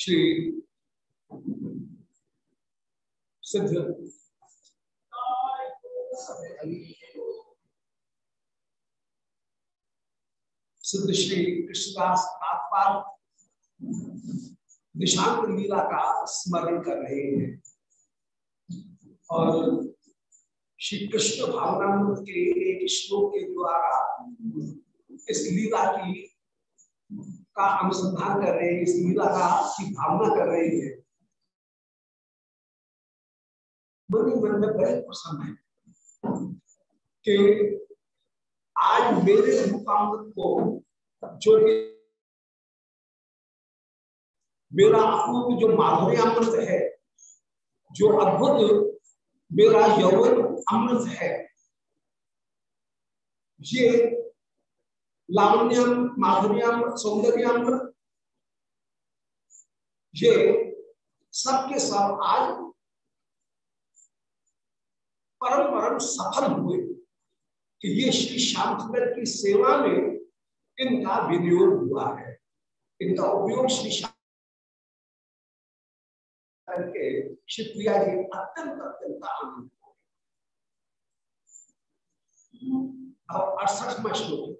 श्री सिद्ध। सिद्ध श्री कृष्णदास आत्मा निशांत लीला का स्मरण कर रहे हैं। और श्री कृष्ण भावनामृत के एक श्लोक के द्वारा इस लीला की का अनुसंधान कर रहे हैं, इस लीला का की भावना कर रहे हैं। मन मन में बड़े प्रसन्न है कि आज मेरे रूपामृत को जो मेरा अपूर्व जो माधुर्यामृत है, जो अद्भुत मेरा यौवन अमृत है, ये लावण्यम माधुर्यामृत सौंदर्यामृत ये सबके सब आज परम परम सफल हुए। कि ये श्री सुंदर की सेवा में इनका विनियोग हुआ है। इनका उपयोग श्री करके श्री प्रिया जी अत्यंत अत्यंत आनंद। अब अड़सठवा श्लोक।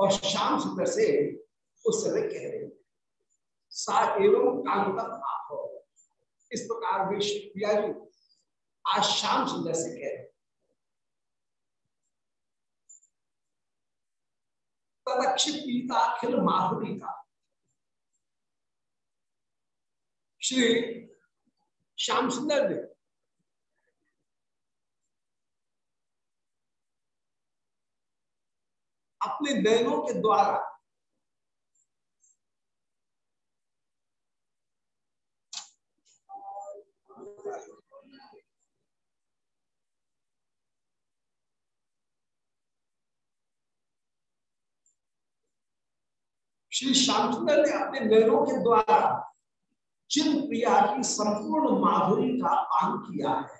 और शाम सुंदर से उस समय कह रहे सा एवं कांतम आप इस प्रकार वे प्रिया जी आज शाम सुंदर से कह रहे तदक्षित पीताखिल माधुरी का। श्री श्याम सुंदर ने अपने नयनों के द्वारा। श्री श्यामचंद्र ने अपने नयनों के द्वारा जिन प्रिया की संपूर्ण माधुरी का पान किया है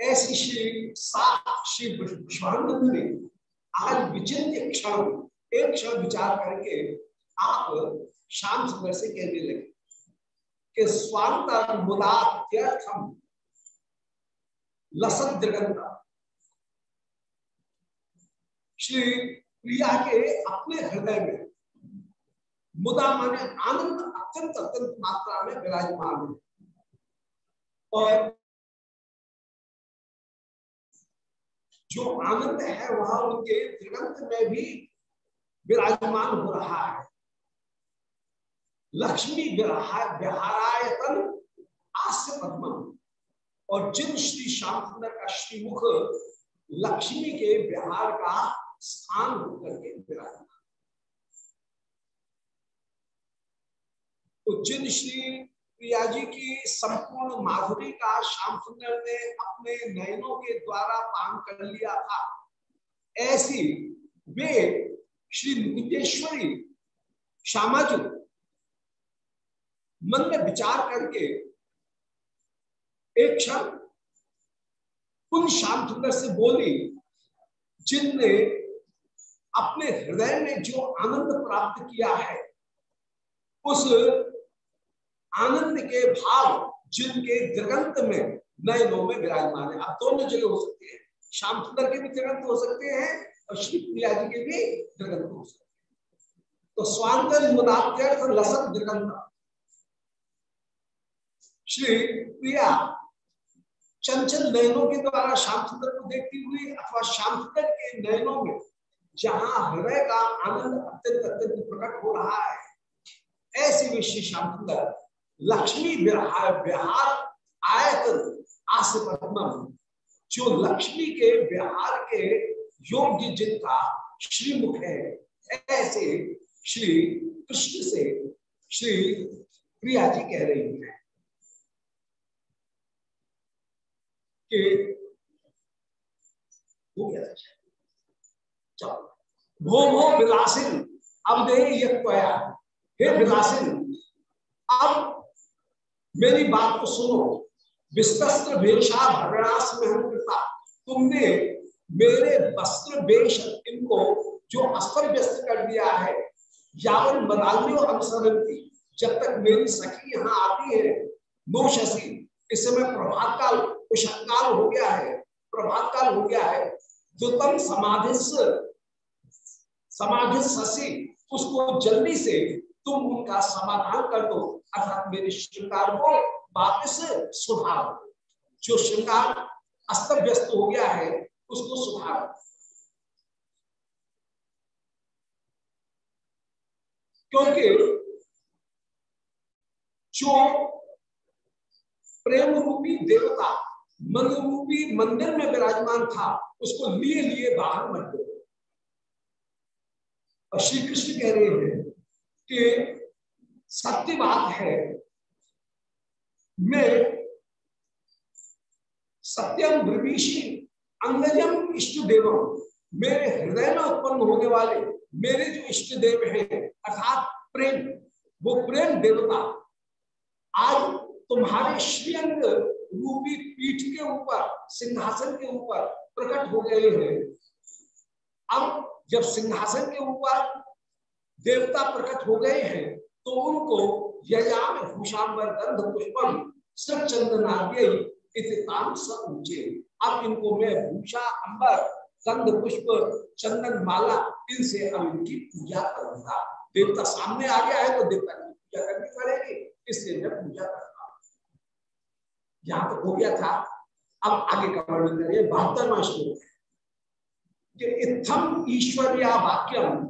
ऐसी श्री श्री विश्वानंद ने आज विचिन्य क्षण, एक क्षण विचार करके आप शाम सुंदर से कहने लगे कि स्वांत मुदात्यर्थम लसत जगंता श्री प्रिया के अपने हृदय में मुदा माने आनंद अत्यंत अत्यंत मात्रा में विराजमान है। और जो आनंद है वह उनके दिगंत में भी विराजमान हो रहा है। लक्ष्मी विहारायतन आस्य पद्म और जिन श्री श्याम सुंदर का श्रीमुख लक्ष्मी के विहार का स्थान होकर के विराजमान। तो जिन श्री प्रिया जी की संपूर्ण माधुरी का श्याम सुंदर ने अपने नयनों के द्वारा पान कर लिया था। ऐसी वे श्री निकुंजेश्वरी श्यामा जी मन में विचार करके एक क्षण उन श्याम सुंदर से बोली, जिनने अपने हृदय में जो आनंद प्राप्त किया है, उस आनंद के भाव जिनके दिगंत में नयनों में विराजमान है। आप दोनों जगह हो सकते हैं। श्याम सुंदर के भी दिगंत हो सकते हैं और श्री प्रिया जी के भी दृगंत हो सकते हैं। तो स्वांतन मुदात्यर्थ लसत दृगंत श्री प्रिया चंचल नयनों के द्वारा श्याम सुंदर को देखती हुई अथवा श्याम सुंदर के नयनों में जहाँ हृदय का आनंद अत्यंत अत्यंत प्रकट हो रहा है, ऐसी विश्व श्याम सुंदर लक्ष्मी बिहार विहार आयतन आस जो लक्ष्मी के बिहार के योग्य जिनका श्रीमुख है, ऐसे श्री कृष्ण से श्री प्रिया जी कह रही है कि भो विलासिन अब दे ये हे विलासिन अब मेरी बात को सुनो। विस्तस्त्र भेषा भरणास कृपा तुमने मेरे वस्त्र वेश इनको जो अस्त्र व्यस्त कर दिया है, यावन बदालियों अनुसरण की, जब तक मेरी सखी यहाँ आती है। नो शशि, इस समय प्रभात काल काल हो गया है प्रभात काल हो गया है। जो तम समाधि समाधि शशि, उसको जल्दी से तुम उनका समाधान कर दो। अर्थात मेरे श्रृंगार को वापस सुधार। जो श्रृंगार अस्त व्यस्त हो गया है, उसको सुधार। क्योंकि जो प्रेम रूपी देवता मन रूपी मंदिर में विराजमान था, उसको लिए लिए बाहर मत दो। श्री कृष्ण कह रहे हैं कि सत्य बात है। मैं सत्यम ब्रवीशी अंगजम इष्ट देवम। मेरे हृदय में उत्पन्न होने वाले मेरे जो इष्ट देव है, अर्थात प्रेम, वो प्रेम देवता, आज तुम्हारे श्रीअंग रूपी पीठ के ऊपर, सिंहासन के ऊपर प्रकट हो गए हैं। अब जब सिंहासन के ऊपर देवता प्रकट हो गए हैं तो उनको यजाम भूषाम्बर गंध पुष्पम सचंदनाद्य ऊँचे। अब इनको मैं भूषा, अंबर गंध पुष्प, चंदन, माला, इनसे अब इनकी पूजा करूँगा। देवता सामने आ गया है तो देवता की पूजा करनी पड़ेगी, इसलिए मैं पूजा करता यहाँ तो हो गया था। अब आगे का वर्णन करिए बहत्तरवा श्लोक है। इत्थम ईश्वरिया वाक्यम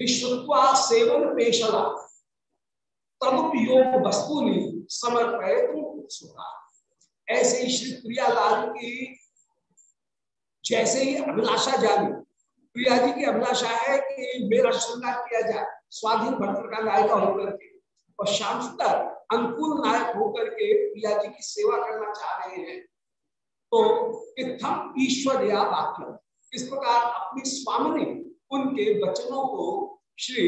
श्रुत्वा सेवन पेशला। तदुपयोग वस्तुनि समर्पयत उत्सुका ऐसे ही श्री प्रियालाल की, जैसे ही अभिलाषा प्रिया जी की अभिलाषा है कि मेरा श्रृंगार किया जाए, स्वाधीन भक्त का नायिका होकर के, और श्याम सुंदर अनुकूल नायक होकर के प्रिया जी की सेवा करना चाह रहे हैं। तो इतम ईश्वर या वाक्य इस प्रकार अपनी स्वामी उनके वचनों को श्री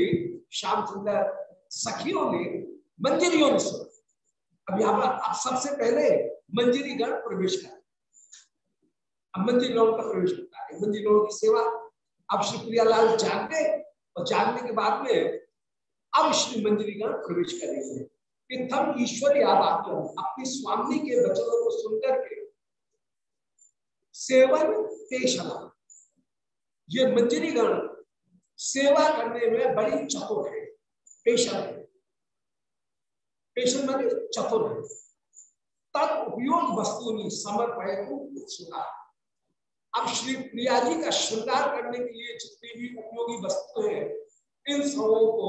श्याम सुंदर सखियों ने मंजरियों ने सुना। अब यहाँ पर सबसे पहले मंजरी गण प्रवेश कर। मंजिल का प्रवेश करता है। मंजिल की सेवा अब श्री प्रियालाल जान गए और जानने के बाद में अब श्री मंजरी गण प्रवेश करेंगे। तब ईश्वर हो, अपनी स्वामी के वचनों को सुनकर के सेवन पेशना ये मंजरी गण सेवा करने में बड़ी चतुर है, पेशा है। पेशन माने चतुर है। तद उपयोग वस्तु समर्पय को उत्सुका अब श्री प्रिया जी का श्रृंगार करने के लिए जितनी भी उपयोगी वस्तु है, इन सबों को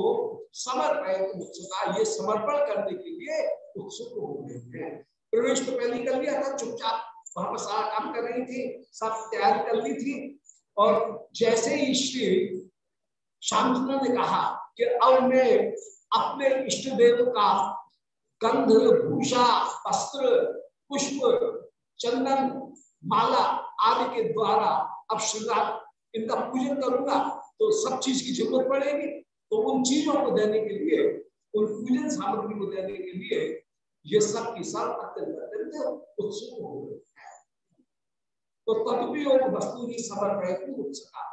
समर्पण उत्सुका ये समर्पण करने के लिए उत्सुक हो गए हैं। प्रवेश तो पहले कर लिया था, चुपचाप वहाँ पर सारा काम कर रही थी, सब तैयारी कर ली थी। और जैसे ही श्री शांतना ने कहा कि अब मैं अपने इष्ट देव का गंध, भूषा, वस्त्र, पुष्प, चंदन, माला आदि के द्वारा अब श्रृंगार इनका पूजन करूँगा तो सब चीज़ की ज़रूरत पड़ेगी। तो उन चीज़ों को देने के लिए, उन पूजन सामग्री को देने के लिए ये सब की सब अत्यंत अत्यंत उत्सुक हो गए। तो तदुपयोग वस्तु ही समर्पण उत्सुका।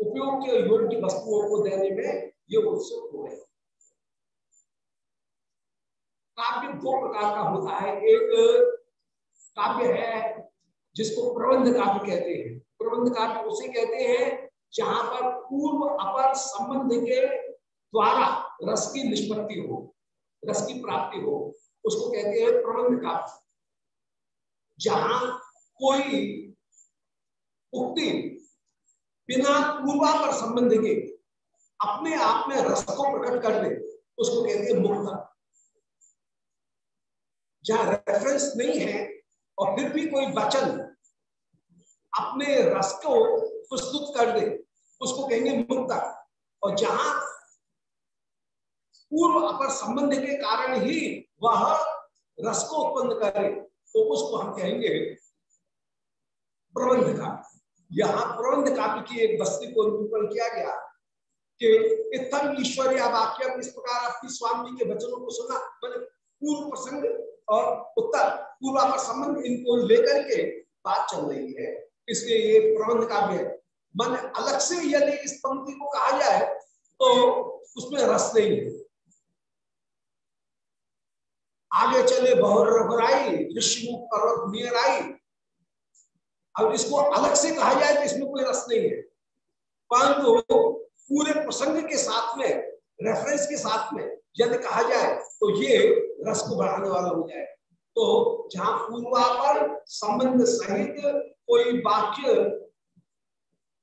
उपयोग के योग्य वस्तुओं को देने में ये उत्सुक हो गए। काव्य दो प्रकार का होता है। एक काव्य है जिसको प्रबंध काव्य कहते हैं। प्रबंध काव्य उसे कहते हैं जहाँ पर पूर्व अपर संबंध के द्वारा रस की निष्पत्ति हो, रस की प्राप्ति हो, उसको कहते हैं प्रबंध काव्य। जहाँ कोई उक्ति बिना पूर्वापर संबंध के अपने आप में रस को प्रकट कर दे उसको कहते हैं मुक्त। जहाँ रेफरेंस नहीं है और फिर भी कोई वचन अपने रस को प्रस्तुत कर दे, उसको कहेंगे मुक्त। और जहाँ पूर्व अपर संबंध के कारण ही वह रस को उत्पन्न करे तो उसको हम कहेंगे प्रबंध का। यहाँ प्रबंध काव्य की एक बस्ती को निरूपण किया गया कि इतम ईश्वरीय वाक्य इस प्रकार अपनी स्वामी के वचनों को सुना, मैंने पूर्व प्रसंग और उत्तर पूर्वापर संबंध इनको लेकर के बात चल रही है। इसलिए ये प्रबंध काव्य है। मन अलग से यदि इस पंक्ति को कहा जाए तो उसमें रस नहीं है। आगे चले बहुर रघुराई ऋषिमुख पर्वत नियर आई अब इसको अलग से कहा जाए तो इसमें कोई रस नहीं है। परंतु पूरे प्रसंग के साथ में रेफरेंस के साथ में यदि कहा जाए तो ये रस को बढ़ाने वाला हो जाए। तो जहाँ पूर्वापर संबंध सहित कोई वाक्य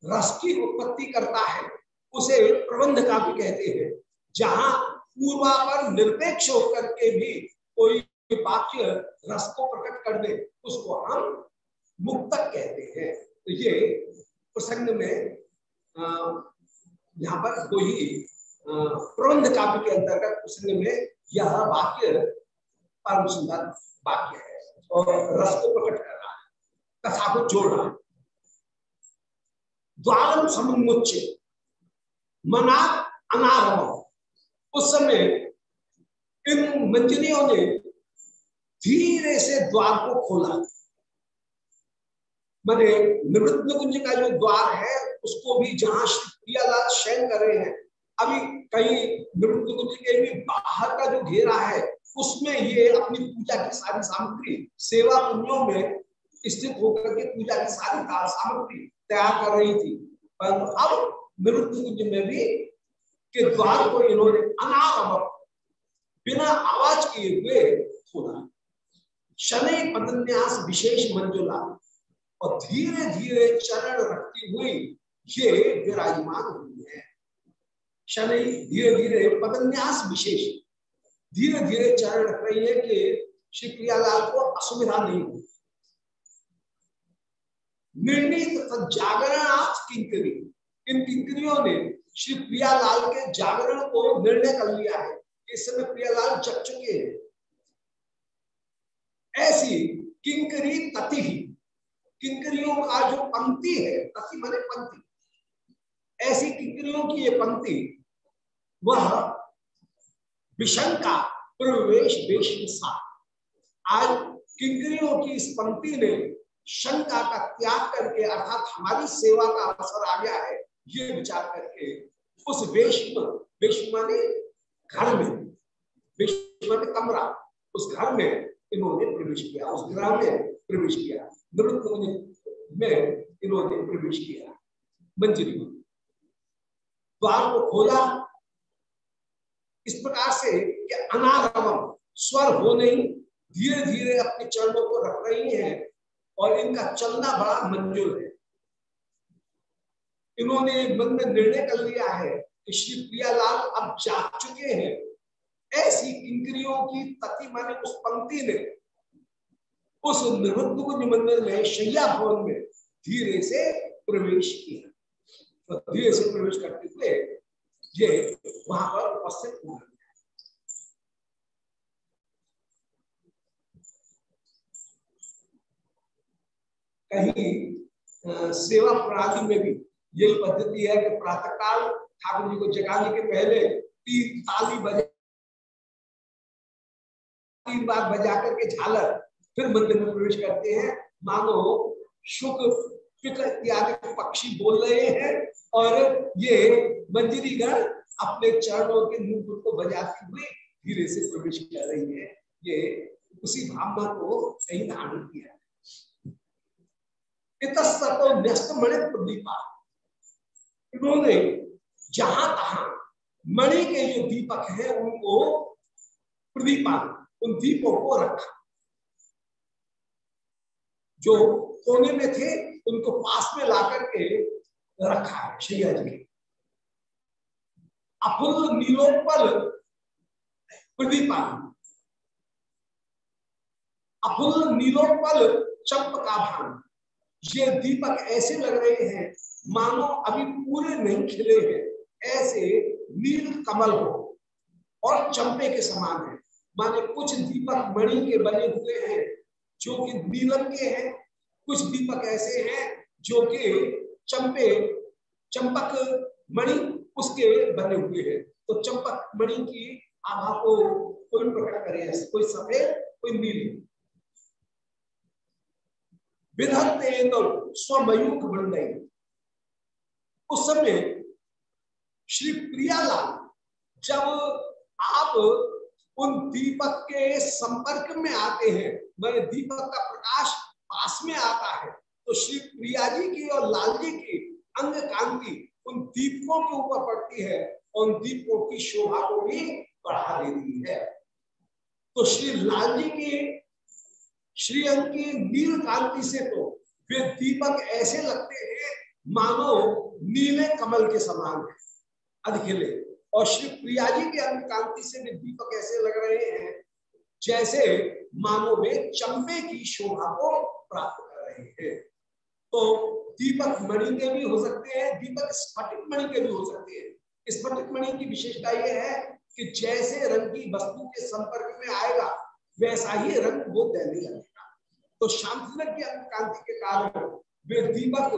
रस की उत्पत्ति करता है, उसे प्रबंध का भी कहते हैं। जहाँ पूर्वापर निरपेक्ष होकर के भी कोई वाक्य रस को प्रकट कर दे, उसको हम मुक्तक कहते हैं। तो ये प्रसंग में यहाँ पर ही प्रबंध काव्य के अंतर्गत प्रसंग में यह वाक्य परम सुंदर वाक्य है और रस को प्रकट कर रहा है, कथा को जोड़ रहा है। द्वारम समुच्च मना अनारम उस समय इन मंजरियों ने धीरे से द्वार को खोला। मैंने निवृत्त कुंज का जो द्वार है, उसको भी जहाँ श्री प्रियालाल शयन कर रहे हैं, अभी कहीं निवृत्त कुंज के भी बाहर का जो घेरा है, उसमें ये अपनी पूजा की सारी सामग्री, सेवा पुण्यों में स्थित होकर के पूजा की सारी सामग्री तैयार कर रही थी। परंतु अब निवृत्त कुंज में भी के द्वार को इन्होंने अनारभ बिना आवाज़ किए हुए खोला। शनि पदन्यास विशेष मंजुला और धीरे धीरे चरण रखती हुई ये विराजमान हुई है। शनि धीरे धीरे पदन्यास विशेष धीरे धीरे चरण रख रही है कि श्री प्रियालाल को असुविधा नहीं हो निर्णित जागरणार्थ किंकरी इन किंकरियों ने श्री प्रियालाल के जागरण को निर्णय कर लिया है इस समय प्रियालाल जग चुके हैं। ऐसी किंकरी तति ही किंकरियों का जो पंक्ति है तति माने पंक्ति। ऐसी किंकरियों की ये पंक्ति, वह विशंका प्रवेश वेशा आज किंकरियों की इस पंक्ति ने शंका का त्याग करके, अर्थात हमारी सेवा का अवसर आ गया है, ये विचार करके उस वेश वेश माने घर में, वेश माने कमरा। उस घर में इन्होंने प्रवेश किया, उस ग्रह में प्रवेश किया। नृत्य में इन्होंने प्रवेश किया मंजरी द्वार को खोला इस प्रकार से कि अनारवम स्वर हो नहीं धीरे धीरे अपने चरणों को रख रही हैं और इनका चलना बड़ा मंजूर है। इन्होंने मन में निर्णय कर लिया है कि श्री प्रियालाल अब जाग चुके हैं। ऐसी इंद्रियों की तति माने उस पंक्ति ने उस निरुद्ध मंदिर में, शैया भवन में धीरे से प्रवेश किया। तो धीरे से प्रवेश करते हुए ये वहाँ पर उपस्थित हुआ। कहीं सेवा प्रणाली में भी यही पद्धति है कि प्रातःकाल ठाकुर जी को जगाने के पहले तीन ताली बजे, तीन बार बजा करके झालर फिर मंदिर में प्रवेश करते हैं। मानो शुक इत्यादि पक्षी बोल रहे हैं और ये मंजरी गण अपने चरणों के मुख को बजाते हुए धीरे से प्रवेश कर रही है। ये उसी भावना को सही धारण किया इन्होंने जहाँ तहा मणि के जो दीपक है, उनको प्रदीपा, उन दीपों को रखा। जो कोने में थे, उनको पास में ला करके रखा है शैया जी अफुल नीलोपल प्रदीपान। अफुल नीलोपल चंप का भान ये दीपक ऐसे लग रहे हैं, मानो अभी पूरे नहीं खिले हैं, ऐसे नील कमल हो और चंपे के समान है। माने कुछ दीपक मणि के बने हुए हैं, जो कि नीलम के हैं कुछ दीपक ऐसे हैं जो कि चंपे, चंपक मणि उसके बने हुए हैं। तो चंपक मणि की आभा को कोई प्रकट करे कोई सफ़ेद, कोई नीली। विधत्ते तो स्वमयूख बन गई। उस समय श्री प्रियालाल, जब आप उन दीपक के संपर्क में आते हैं, मैंने दीपक का प्रकाश पास में आता है तो श्री प्रिया जी की और लाल जी की अंग कांति उन दीपकों के ऊपर पड़ती है उन दीपों की शोभा को भी बढ़ा देती है। तो श्री लाल जी की श्री अंग की नील कांति से तो वे दीपक ऐसे लगते हैं, मानो नीले कमल के समान है, अधखिले। और श्री प्रिया जी के अंग कांति से भी दीपक ऐसे लग रहे हैं, जैसे मानो वे चंबे की शोभा को प्राप्त कर रहे हैं। तो दीपक मणि के भी हो सकते हैं, दीपक स्फटिक मणि के भी हो सकते हैं। स्फटिक मणि की विशेषता यह है कि जैसे रंग की वस्तु के संपर्क में आएगा, वैसा ही रंग वो देने लगेगा तो शांति की अंग कांति के कारण वे दीपक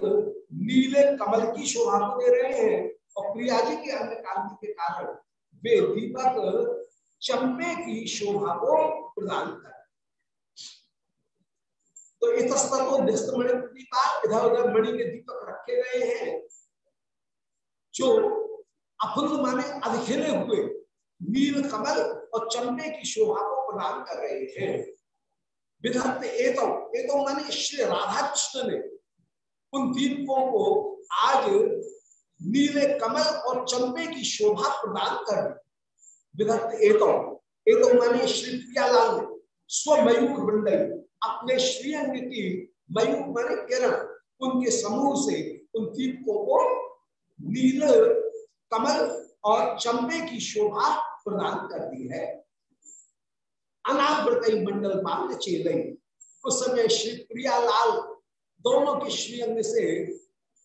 नीले कमल की शोभा को दे रहे हैं और प्रिया जी के अंग कांति के कारण वे दीपक चंपे की शोभा को प्रदान कर तो इतस्तर को निस्तमणि दीपा इधर उधर मणि के दीपक रखे गए हैं, जो अफुल्ल माने अधखेले हुए नील कमल और चंपे की शोभा को प्रदान कर रहे हैं। विधत्त एतम एतम माने श्री राधा कृष्ण ने उन दीपकों को आज नीले कमल और चंपे की शोभा प्रदान कर विधत्त एतो एतो माने श्री प्रियालाल ने स्वमयूख मंडल अपने श्रीअंग की मयूख माने किरण, उनके समूह से उन दीपकों को नील, कमल और चंपे की शोभा प्रदान कर दी है। अनावृत मंडल मांग चेलई। उस समय श्री प्रियालाल दोनों के श्रीअंग से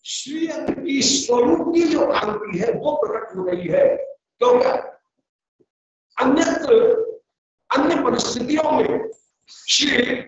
श्रीअंग की स्वरूप की जो कांति है, वो प्रकट हो रही है। क्योंकि अन्यत्र, अन्य परिस्थितियों में श्री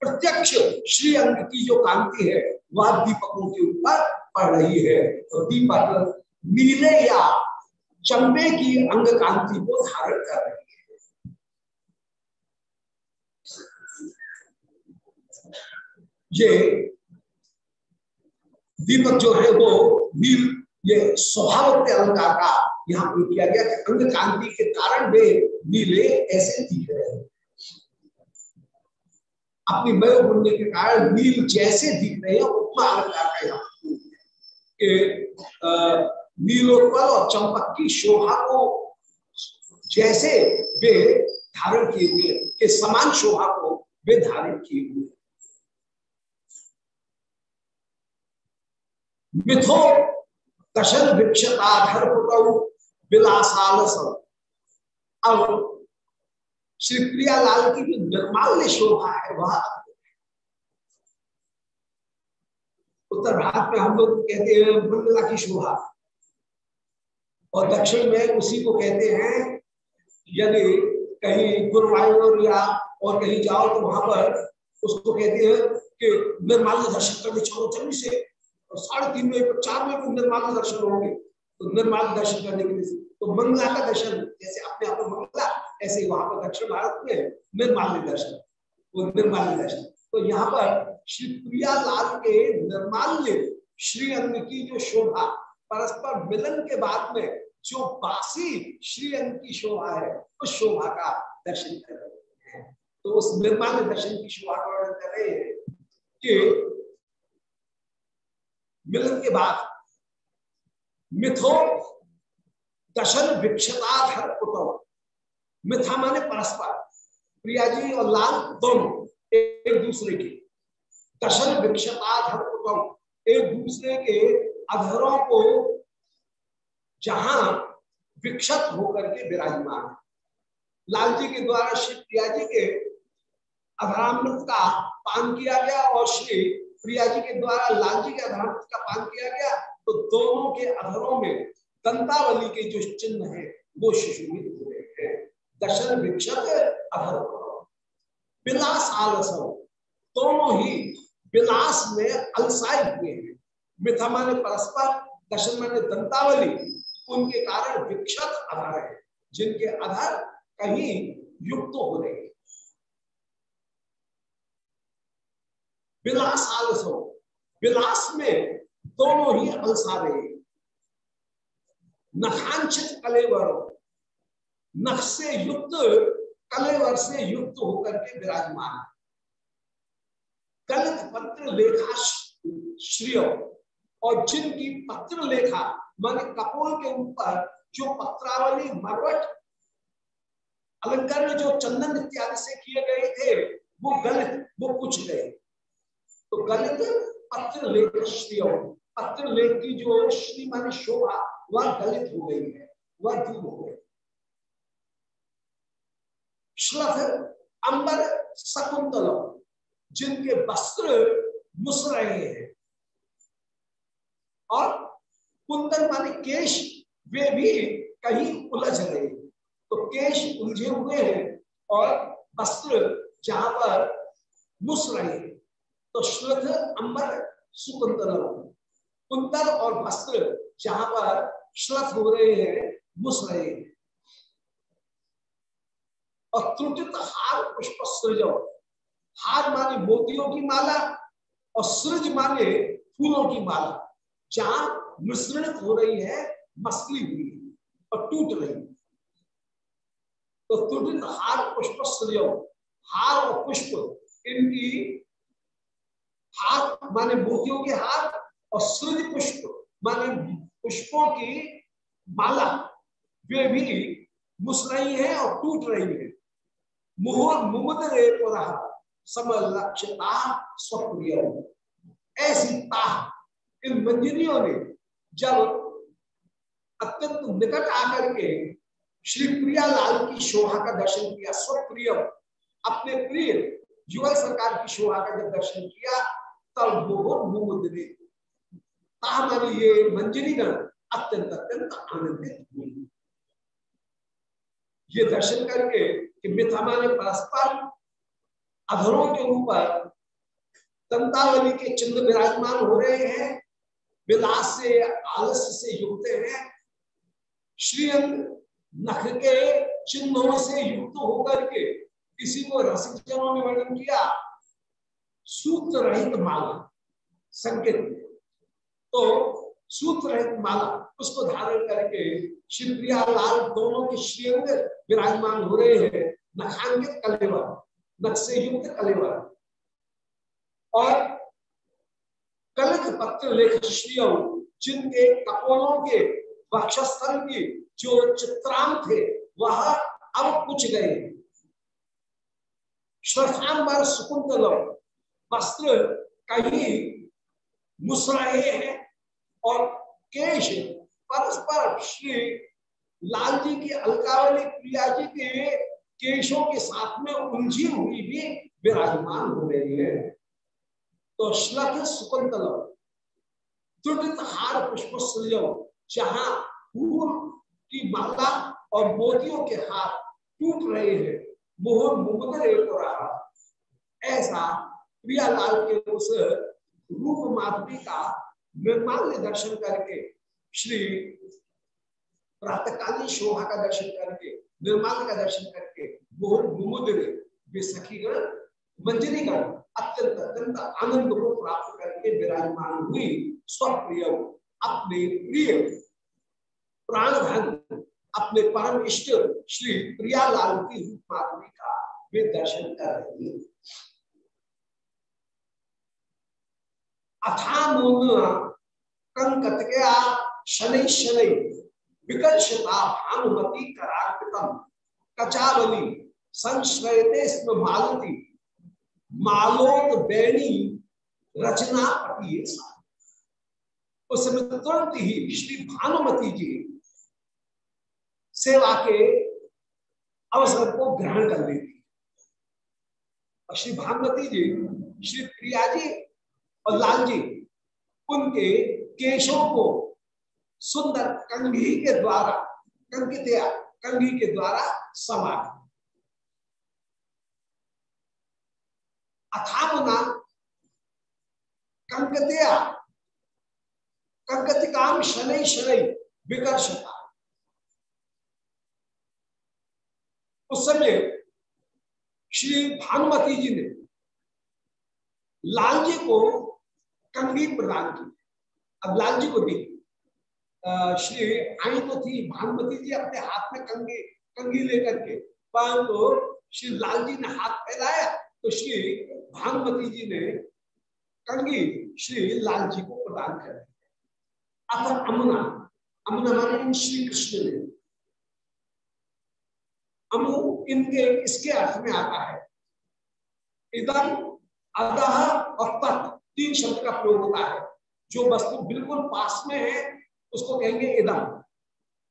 प्रत्यक्ष श्री अंग की जो कांति है, वह दीपकों के ऊपर पड़ रही है। तो दीपक नीले या चंबे की अंग कांति को धारण कर रही है। ये दीपक जो है, वो नील, ये स्वभाव के अलंकार का यहाँ पर किया गया कि अंग कांति के कारण वे नीले ऐसे दिख रहे हैं। अपनी मय बुनने के कारण नील जैसे दिख रहे हैं उपमा अलंकार का यहाँ नीलोत्पल और चंपक की शोभा को जैसे वे धारण किए हुए के समान शोभा को वे धारण किए हुए मिथो दशन वृक्षताधर विलासाल अब श्री प्रियालाल की जो निर्माल्य शोभा है, वह उत्तर भारत में हम लोग कहते हैं मंडला की शोभा। और दक्षिण में उसी को कहते हैं, यदि कहीं गुरुवायूर या और कहीं जाओ तो वहाँ पर उसको कहते हैं कि निर्माल्य दर्शन करने छोड़ो जल्दी से। और साढ़े तीन बजे चार बजे को निर्माल दर्शन होंगे। तो निर्माल दर्शन करने के लिए तो मंगला का दर्शन, जैसे अपने आप में मंगला ऐसे वहाँ पर दक्षिण भारत में निर्माल्य दर्शन वो निर्माल्य दर्शन तो यहाँ पर श्री प्रियालाल के निर्माल्य श्री अंग की जो शोभा, परस्पर मिलन के बाद में जो बासी श्री अंग की शोभा है, उस शोभा का दर्शन कर रहे हैं। तो उस निर्माल्य दर्शन की शोभा का वर्णन कर रहे हैं कि मिलन के बाद मिथो दशन विक्षताधर पुतो। मिथा माने परस्पर प्रिया जी और लाल दोनों एक दूसरे के। दशन विक्षताधर पुतो एक दूसरे के अधरों को जहाँ विक्षत होकर के विराजमान है। लाल जी के द्वारा श्री प्रिया जी के अधरामृत का पान किया गया और श्री प्रिया जी के द्वारा लाल जी के अधरामृत का पान किया गया तो दोनों के अधरों में दंतावली के जो चिन्ह है, वो शिशु हैं। दर्शन विक्षत अधर विलास आलस दोनों ही विलास में अलसाए हुए हैं। मिथा माने परस्पर, दर्शन माने दंतावली। उनके कारण विक्षत अधर है। जिनके अधर कहीं युक्त हो रहे विलास आलस हो विलास में दोनों ही अलसा रहे नखांचित कलेवर। नख से युक्त कलेवर से युक्त होकर के विराजमान कलित पत्र लेखा श्रिय, और जिनकी पत्र लेखा माने कपोल के ऊपर जो पत्रावली, मरवट अलंकार में जो चंदन इत्यादि से किए गए थे, वो गलित, वो कुछ गए। तो गलित पत्र लेख श्रेय पत्र लेख की जो श्री मानी शोभा, वह गलित हो गई है, वह दूर हो गई। श्लथ अंबर शकुंतल, जिनके वस्त्र मुस रहे हैं। और कुंदन माने केश, वे भी कहीं उलझ रहे तो केश उलझे हुए हैं और वस्त्र जहाँ पर मुस रहे हैं। तो श्लथ अंबर सुकुंतल कुंतल और वस्त्र जहाँ पर श्लथ हो रहे हैं मुस रहे हैं। और त्रुटित हार पुष्प सृज हार माने मोतियों की माला और सृज माने फूलों की माला। जहाँ मिश्रणित हो रही है, मसली हुई और टूट रही तो त्रुटित हार पुष्प सृज हार और पुष्प, इनकी हार माने मोतियों के हार और सूर्य पुष्प माने पुष्पों की माला। वे भी मुस रही है और टूट रही है। मुहर मुमद समलक्षता स्वप्रिय। ऐसी ताह इन मंजरियों ने जब अत्यंत निकट आकर के श्री प्रिया लाल की शोभा का दर्शन किया, स्वप्रिय, अपने प्रिय युगल सरकार की शोभा का जब दर्शन किया, तब वो मुमुद्री हमारी ये मंजरी गण अत्यंत अत्यंत आनंदित हुई। ये दर्शन करके कि मिथामाने परस्पर अधरों के ऊपर दंतावली के चिन्ह विराजमान हो रहे हैं, विलास से आलस्य से युक्त हैं। श्रीअंग नख के चिन्हों से युक्त होकर के किसी को रसिक जनों ने वर्णन किया सूत्र रहित माला संकेत। तो सूत्र रहित माला उसको धारण करके शिवप्रिया लाल दोनों के श्रीअंग विराजमान हो रहे हैं। नखांकित कलेवर से युक्त कलेवर। और कलक पत्र लेख श्री जिनके कपोलों के वक्षस्थल की जो चित्रांग थे, वह अब कुछ गए श्रद्धांबर वस्त्र कहीं मुसराहे हैं। और केश परस्पर श्री लाल जी की अलकावली प्रिया जी के केशों के साथ में उलझी हुई भी विराजमान हो रही है। तो श्लथ सुकुंतल दुर्दित हार पुष्प जहाँ फूल की माला और मोतियों के हाथ टूट रहे हैं मोहन मुमद रहा ऐसा प्रियालाल के उस रूप माधुरी का निर्माल्य दर्शन करके, श्री प्रातकालीन शोभा का दर्शन करके निर्माल का दर्शन करके, मोहन मुमुद्र वे सखीगण, मंजरीगण अत्यंत अत्यंत आनंद को प्राप्त करके विराजमान हुई। स्वप्रिय, अपने प्रिय प्राणधन, अपने परम इष्ट श्री प्रियालाल की रूप माधुरी का वे दर्शन कर रही है। कंकतया शनि शनि। विकर्षता भानुमती करार्पितम कचावली संश्रयते मालती मालोद बैणी रचना पति उस समय तुरंत ही श्री भानुमति जी सेवा के अवसर को ग्रहण कर लेती। और श्री भानुमति जी, श्री प्रिया जी और लाल जी उनके केशों को सुंदर कंघी के द्वारा कंकितया कंघी के द्वारा समाप्त अथामुना कंकतया कंकतिकाम शनै शनै विकर्षता। उस समय श्री भानुमती जी ने लाल जी को कंगी प्रदान की। अब लाल जी को दी श्री आई तो थी भानुमती जी अपने हाथ में कंगी कंगी लेकर के परंतु श्री लाल जी ने हाथ फैलाया तो श्री भानुमती जी ने कंगी श्री लाल जी को प्रदान कर अथ अमुना अमुना माने श्री कृष्ण ने, अमु इनके, इसके अर्थ में आता है इधम अदह और तत् तीन शब्द का प्रयोग होता है। जो वस्तु बिल्कुल पास में है, उसको कहेंगे इदम।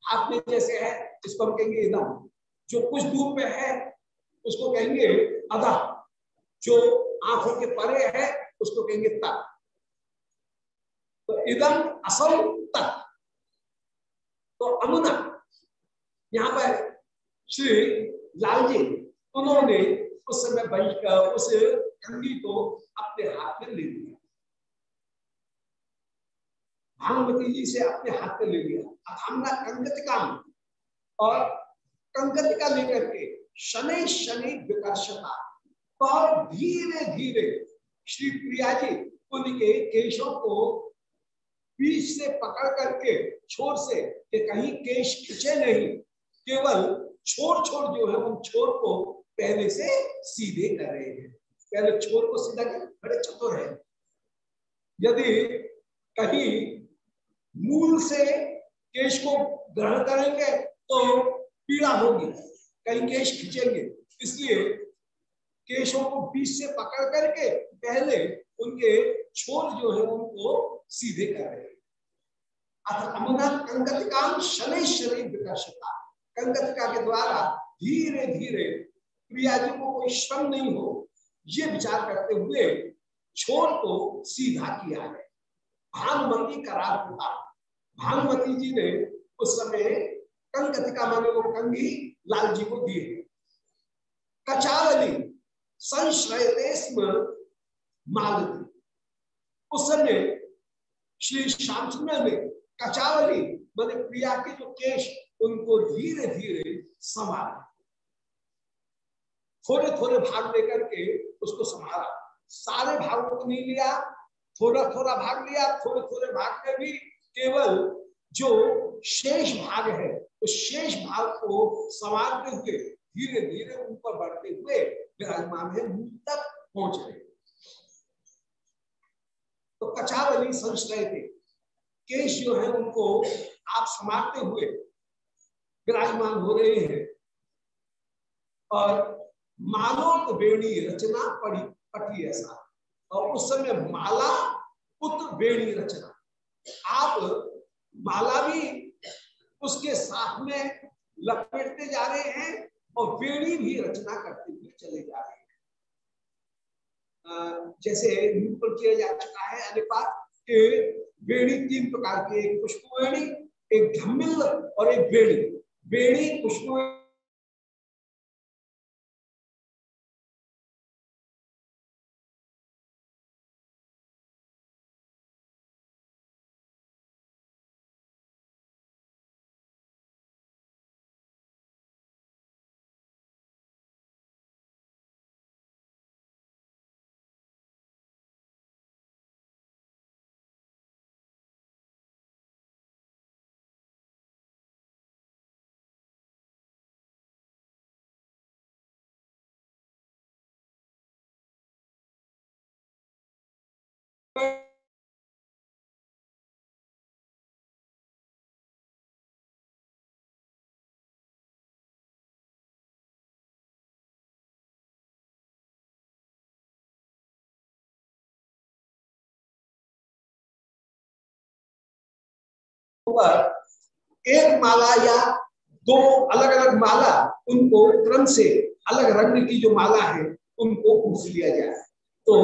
हाथ में जैसे है, इसको हम कहेंगे इदम। जो कुछ दूर पे है, उसको कहेंगे अदा। जो आँखों के परे है, उसको कहेंगे तक। तो इदम असल तक। तो अमुना। यहाँ पर श्री लाल जी उन्होंने उस समय उस कंगी को अपने हाथ में ले लिया। भानुमती जी से अपने हाथ में ले लिया। हमने कंगतिका और कंगतिका लेकर के शनि शनि विकर्षता। और धीरे धीरे श्री प्रिया जी उनके केशों को बीच से पकड़ करके छोर से कि कहीं केश खिंचे नहीं, केवल छोर छोर जो है, उन छोर को पहले से सीधे कर रहे हैं। पहले छोर को सीधा कर, बड़े चतुर है। यदि कहीं मूल से केश को ग्रहण करेंगे तो पीड़ा होगी, कहीं केश खींचेंगे। इसलिए केशों को बीच से पकड़ करके पहले उनके छोर जो है उनको सीधे कर। हैं अमुना शनि शनि विकर्षता। कंगतिका के द्वारा धीरे धीरे प्रिया जी को कोई श्रम नहीं हो, ये विचार करते हुए छोर को सीधा किया है भानुमती करार होता भानुमती जी ने उस समय कंगतिका माने वो कंगी लाल जी को दिए। कचावली संश्रयते मालती। उस समय श्री श्यामचंद्र ने कचावली मैंने प्रिया के जो केश, उनको धीरे धीरे संभाला। थोड़े थोड़े भाग लेकर के उसको संभाला। सारे भागों को नहीं लिया थोड़ा थोड़ा भाग लिया थोड़े थोड़े भाग में भी केवल जो शेष भाग है, उस शेष भाग को संवारते हुए धीरे धीरे ऊपर बढ़ते हुए विराजमान है मूल तक पहुँच रहे तो कचावली संशय थे केश जो है, उनको आप समाते हुए विराजमान हो रहे हैं। और मानव बेड़ी रचना पड़ी, पटी ऐसा। और उस समय माला पुत्र बेड़ी रचना। आप माला भी उसके साथ में लपेटते जा रहे हैं और बेड़ी भी रचना करते हुए चले जा रहे हैं। जैसे निरूपण किया जा चुका है, अनुपात के बेड़ी तीन प्रकार की एक पुष्प बेड़ी एक धम्मिल और एक बेड़ी बेड़ी पुष्प पर एक माला या दो अलग अलग माला, उनको क्रम से अलग रंग की जो माला है, उनको पूछ लिया जाए। तो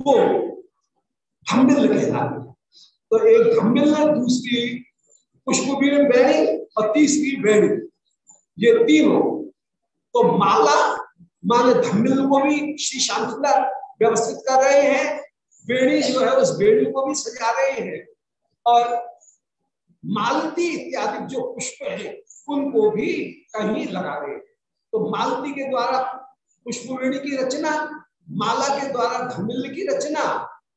वो धम्बिल कहलाते तो एक धम्बिल दूसरी पुष्पवीर बैणी और तीसरी बैणी। ये तीनों तो माला माने धम्बिल को भी श्री सुंदर व्यवस्थित कर रहे हैं बेड़ी जो है उस बेड़ी को भी सजा रहे हैं। और मालती इत्यादि जो पुष्प है, उनको भी कहीं लगा रहे तो मालती के द्वारा पुष्प वेणी की रचना, माला के द्वारा धमिल की रचना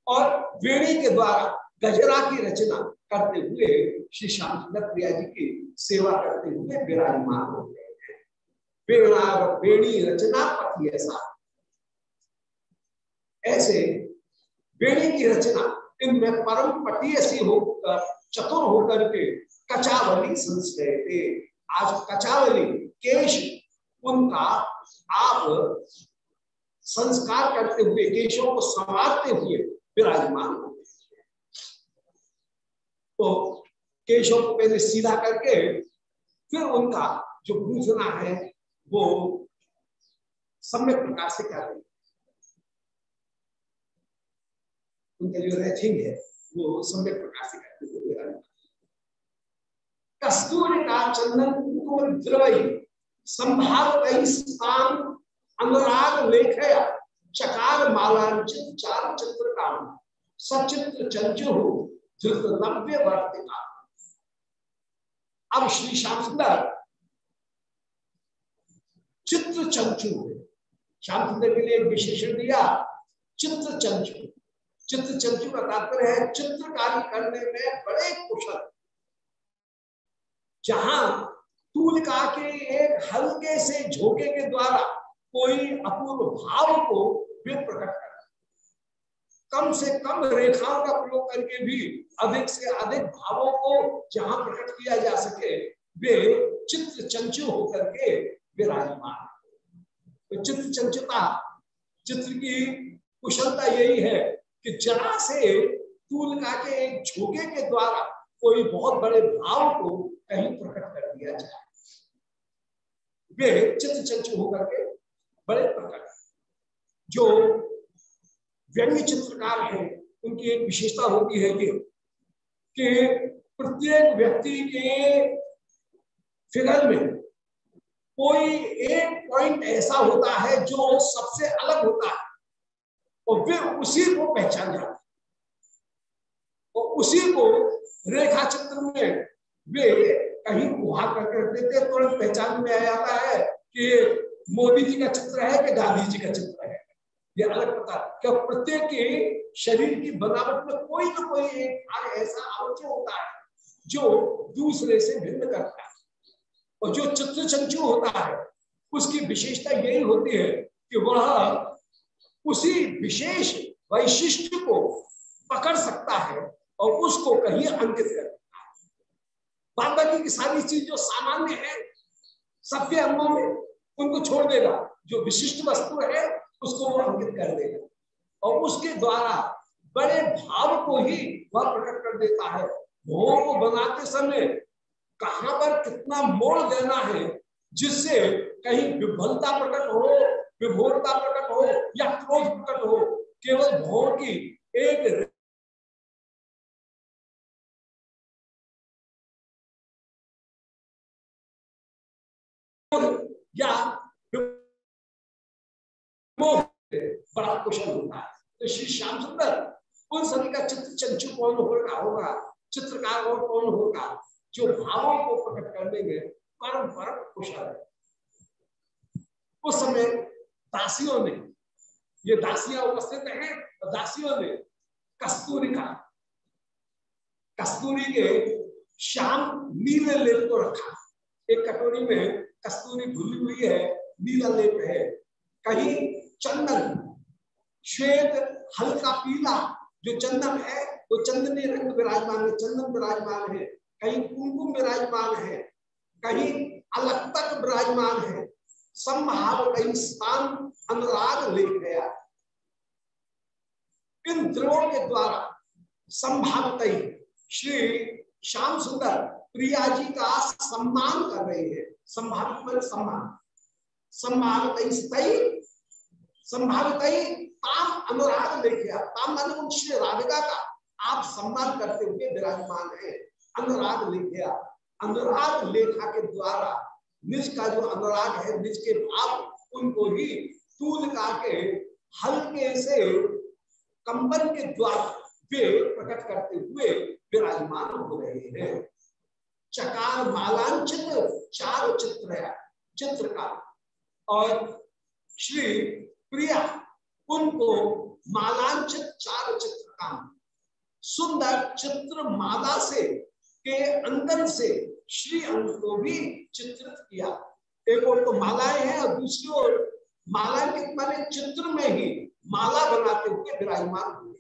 और वेणी के द्वारा गजरा की रचना करते हुए श्री श्याम प्रिया जी की सेवा करते हुए विराजमान हो गए वेणी रचना पति ऐसा ऐसे वेणी की रचना, इनमें परम पटी ऐसी हो चतुर होकर के कचावली संस्कृत। थे आज कचावली, केश, उनका आप संस्कार करते हुए, केशों को संवारते हुए विराजमान हो तो केशों को पहले सीधा करके फिर उनका जो पूछना है, वो सम्यक प्रकार से कर रही उनका जो रैथिंग है। वो सम्यक प्रकार से करते कस्तूरी का चंदन द्रवई संभाव स्थान, अनुराग लेखया, चकार मालांचित चार चित्र का सचित्र चंचु धृत नव्य वर्तिका। अब श्री श्याम सुंदर, चित्र चंचु श्याम सुंदर के लिए विशेषण दिया, चित्र चंचु। चित्र चंचु का तात्पर्य है, चित्रकारी करने में बड़े कुशल। जहाँ तूलिका के एक हल्के से झोंके के द्वारा कोई अपूर्व भाव को वे प्रकट कर कम से कम रेखाओं का प्रयोग करके भी अधिक से अधिक भावों को जहाँ प्रकट किया जा सके, वे चित्र चंचु होकर के विराजमान तो चित्र चंचुता, चित्र की कुशलता यही है कि जरा से तूलिका के एक झोंके के द्वारा कोई बहुत बड़े भाव को कहीं प्रकट कर दिया जाए। वे चित्र चंचु होकर के बड़े प्रकट जो व्यंग्य चित्रकार है, उनकी एक विशेषता होती है कि कि प्रत्येक व्यक्ति के फिगर में कोई एक पॉइंट ऐसा होता है जो सबसे अलग होता है। और वे उसी को पहचान जाते और उसी को रेखा चित्र में वे कहीं गुहा करके देते तुरंत पहचान में आ जाता है कि मोदी जी का चित्र है कि गांधी जी का चित्र है। ये अलग पता क्या? प्रत्येक के शरीर की बनावट में कोई ना कोई एक भाग ऐसा अवश्य होता है, जो दूसरे से भिन्न करता है। और जो चित्र चंचु होता है, उसकी विशेषता यही होती है कि वह उसी विशेष वैशिष्ट को पकड़ सकता है और उसको कहीं अंकित कर बाद बाकी की सारी चीज़ जो सामान्य है सबके अंगों में, उनको छोड़ देगा। जो विशिष्ट वस्तु है, उसको वो अंकित कर देगा। और उसके द्वारा बड़े भाव को ही वह प्रकट कर देता है। भोग को बनाते समय कहाँ पर कितना मोड़ देना है, जिससे कहीं विफलता प्रकट हो विभोरता प्रकट हो या क्रोध प्रकट हो, केवल भोग की एक या बड़ा कुशल होता है। तो श्री श्याम सुंदर, उन सभी का चित्र चंचु कौन होगा? होगा चित्रकार और कौन होगा? जो भावों को प्रकट करने में परम परम कुशल। है उस समय दासियों ने, ये दासियाँ उपस्थित हैं, और दासियों ने कस्तूरी का, कस्तूरी के श्याम नीले लेप को रखा। एक कटोरी में कस्तूरी भूली हुई है, नीला लेप है। कहीं चंदन, श्वेत, हल्का पीला, जो चंदन है, वो चंदनी रंग विराजमान है, चंदन विराजमान है। कहीं कुमकुम विराजमान है, कहीं अलग तक विराजमान है। संभाव कहीं स्थान अनुराग ले गया। इन द्रोण के द्वारा संभावत श्री श्याम सुंदर प्रिया जी का सम्मान कर रहे हैं। संभावित मन सम्मान। संभावित संभावित ताम अनुराग लेके ताम मान श्री राधिका का आप सम्मान करते हुए विराजमान है। अनुराग लेखिया अनुराग लेखा के द्वारा निज का जो अनुराग है, निज के भाव, उनको ही तूल का के हल्के से कंबन के द्वारा प्रकट करते हुए विराजमान हो रहे हैं। चकार मालांचित चार चित्र चित्र का और श्री प्रिया, उनको मालांचित चार चित्र का सुंदर चित्र माला से, के अंदर से श्री अंग को भी चित्रित किया। एक और तो मालाएँ हैं और दूसरी ओर मालांकित माने चित्र में ही माला बनाते हुए विराजमान हुए।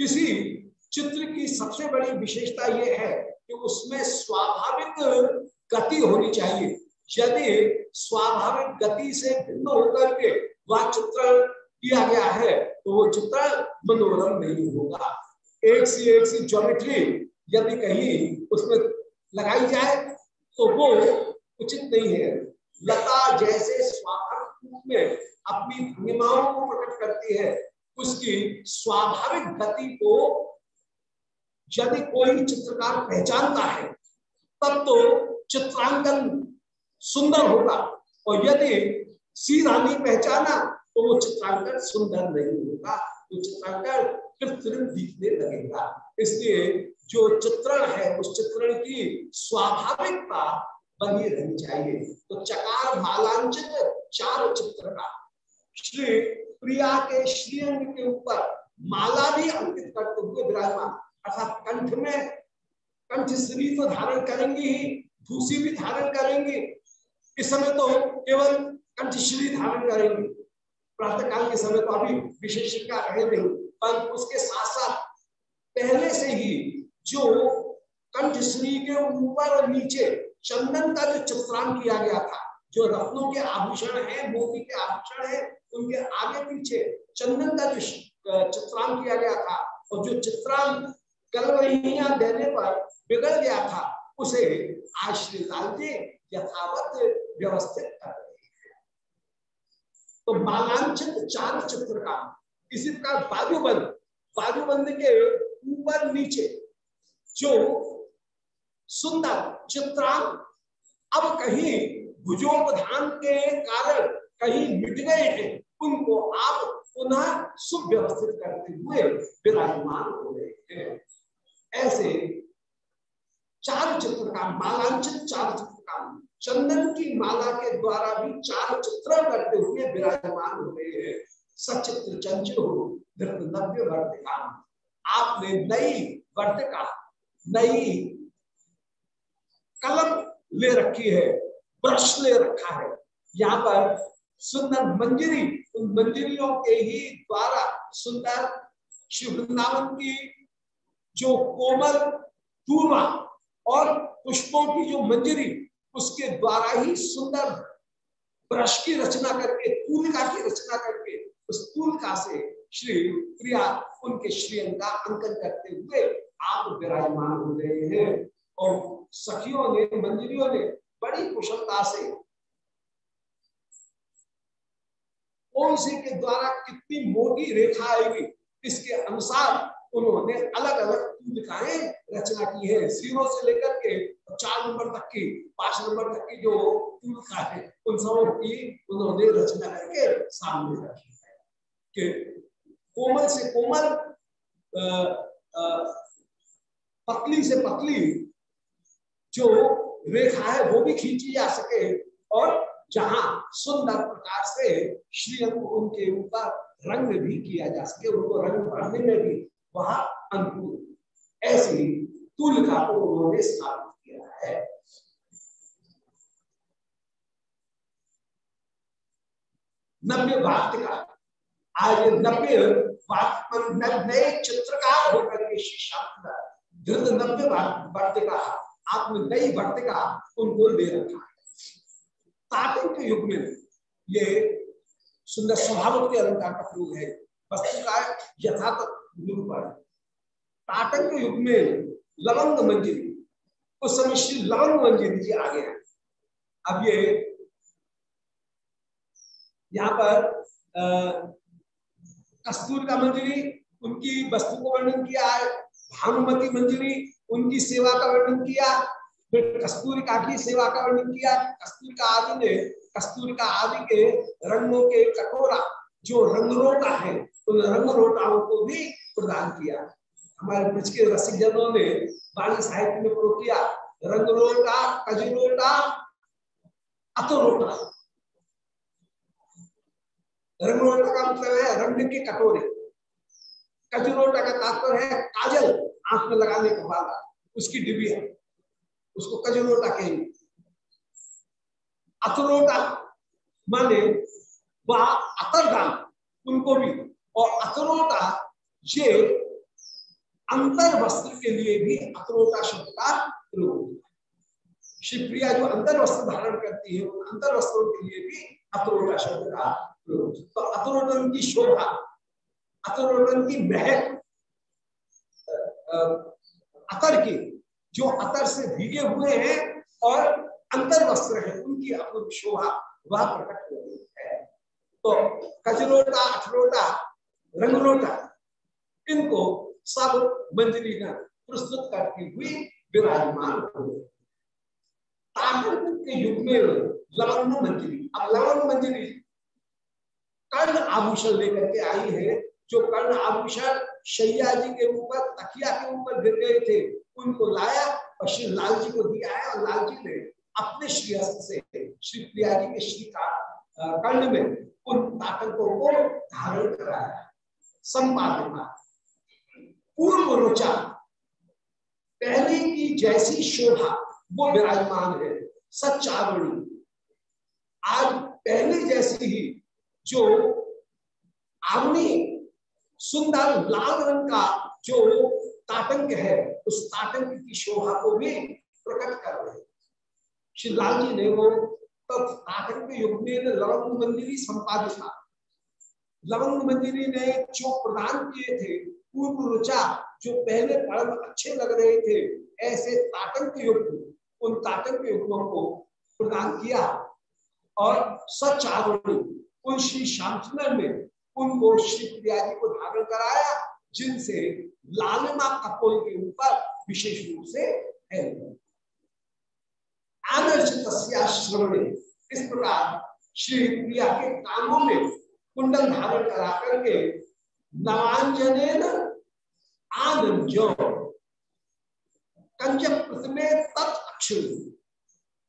किसी चित्र की सबसे बड़ी विशेषता यह है कि उसमें स्वाभाविक गति होनी चाहिए। यदि स्वाभाविक गति से भिन्न होकर के वह चित्र किया गया है तो वो चित्र मनोरम नहीं होगा। एक सी एक सी ज्योमेट्री यदि कहीं उसमें लगाई जाए तो वो उचित नहीं है। लता जैसे स्वाभाविक में अपनी भंगिमाओं को प्रकट करती है। उसकी स्वाभाविक गति को यदि कोई चित्रकार पहचानता है, तब तो चित्रांकन सुंदर होगा। और यदि सीधा नहीं पहचाना तो वो चित्रांकन सुंदर नहीं होगा। तो चित्रांकन कृत्रिम दिखने लगेगा। इसलिए जो चित्रण है, उस चित्रण की स्वाभाविकता बनी रहनी चाहिए। तो चकार मालांचित चार चित्र का श्री प्रिया के श्रीअंग के ऊपर माला भी अंकित करते हुए विराजमान। अर्थात कंठ में कंठ श्री तो धारण करेंगे ही, भूसी भी धारण करेंगे। इस समय तो केवल कंठ श्री धारण करेंगे। प्रातः काल के समय तो अभी विशेषिका रहे नहीं, पर उसके साथ साथ पहले से ही जो कंठ श्री के ऊपर और नीचे चंदन का जो चित्रांक किया गया था, जो रत्नों के आभूषण है, मोती के आभूषण है, उनके आगे पीछे चंदन का जो चित्रांक किया गया था और जो चित्रांक कलवहिया देने पर बिगड़ गया था, उसे आश्री लाल जी यथावत व्यवस्थित कर रहे हैं। तो मालांचित चार चित्र का इसी प्रकार बाजूबंद बाजूबंद के ऊपर नीचे, जो सुंदर चित्रांग अब कहीं भुजोपधान के कारण कहीं मिट गए हैं, उनको आप पुनः सुव्यवस्थित करते हुए विराजमान हो रहे हैं। ऐसे चार चित्र का मालांचित चार चित्र का चंदन की माला के द्वारा भी चार चित्र करते हुए विराजमान हो रहे हैं। सचित्र चंचल नव्य वर्तिका आपने नई वर्तिका नई कलम ले रखी है, ब्रश ले रखा है। यहाँ पर सुंदर मंजरी, उन मंजरियों के ही द्वारा सुंदर शिव वृंदावन की जो कोमल दूर्वा और पुष्पों की जो मंजरी, उसके द्वारा ही सुंदर ब्रश की रचना करके तूलिका की रचना करके, उस तूलिका से श्री प्रिया उनके श्रीअंग का अंकन करते हुए आप विराजमान हो रहे हैं। और सखियों ने, मंजरियों ने बड़ी कुशलता से कौन सी के द्वारा कितनी मोटी रेखा आएगी, इसके अनुसार उन्होंने अलग अलग तूलिकाएँ रचना की है। ज़ीरो से लेकर के चार नंबर तक की, पाँच नंबर तक की जो तूलिका है उन सबों की उन्होंने रचना करके सामने रखी है कि कोमल से कोमल पतली से पतली जो रेखा है, वो भी खींची जा सके। और जहाँ सुंदर प्रकार से श्री उनके ऊपर रंग भी किया जा सके, उनको रंग भरने में भी वहाँ अनुकूल। ऐसी तुलका को उन्होंने स्थापित किया है। नव्य वार्तिका आज नब्बे नए चित्रकार होकर के श्री शास्त्र धृत नब्बे वर्तिका आपने नई वर्तिका उनको ले रखा है। तापिन के युग में ये सुंदर स्वभाव के अलंकार का प्रयोग है। वस्तु का यथातथ निरूपण ताटक के युग में लवंग मंजिल, उस समय श्री लवंग मंजिल जी आ गए अब ये, यहाँ पर कस्तूर का मंजरी, उनकी वस्तु को वर्णन किया, भानुमती मंजरी, उनकी सेवा का वर्णन किया, फिर कस्तूरी का सेवा का वर्णन किया। कस्तूर का आदि ने, कस्तूर का आदि के रंगों के कटोरा, जो रंगरोटा है, उन रंगरोटाओं को भी प्रदान किया। हमारे ब्रज के रसिक जनों ने बाणी साहित्य में प्रयोग किया, रंगरोटा, कजरोटा, अतरोटा। रंगरोटा का मतलब है, रंग के कटोरे। कजरोटा का तात्पर्य है काजल आँख में लगाने के बाद उसकी डिबी है उसको कजरोटा कहेंगे। अतरोटा माने वह अतरदान उनको भी। और अतरोटा ये अंतर वस्त्र के लिए भी अतरोटा शब्द का प्रयोग शिवप्रिया जो अंतर वस्त्र धारण करती है, उन अंतर वस्त्रों के लिए भी अतरोटा का तो अतरोटन की शोभा अतरोटन की महक अतर की जो अतर से भीगे हुए हैं और अंतर वस्त्र है उनकी अपनी शोभा वह प्रकट हो रही है तो कचरोटा अठरोटा रंगरोटा इनको सब मंजरी का प्रस्तुत करती हुई विराजमान हो के युग में लवंग मंजरी अब लवंग मंजरी कर्ण आभूषण लेकर के आई है, जो कर्ण आभूषण शैया जी के ऊपर, तकिया के ऊपर गिर गए थे, उनको लाया और श्री लाल जी को दिया है और लाल जी ने अपने श्री हस्त से श्री प्रिया जी के श्री का कर्ण में उन ताकतों को धारण कराया। संपादना पूर्व रुचा, पहले की जैसी शोभा, वो विराजमान है सच्चावणी आज पहले जैसी ही जो आवनी सुंदर लाल रंग का जो ताटंक है, उस ताटंक की शोभा को भी प्रकट कर रहे श्री लाल जी ने वो ताटंक युग में लवंग मंदिरी संपादित लवंग मंदिरी ने जो प्रदान किए थे, पूर्व रुचा जो पहले परम अच्छे लग रहे थे, ऐसे ताटंक युग, उन ताटंक युगों को प्रदान किया। और सचावणी उन श्री श्याम सुंदर ने उनको श्री प्रिया जी को धारण कराया, जिनसे लालिमा कपोल के ऊपर विशेष रूप से है। श्रवणे, इस प्रकार श्री प्रिया के कानों में कुंडल धारण करा करके नवांजन आनंद कंज प्रतिमे तत्क्षु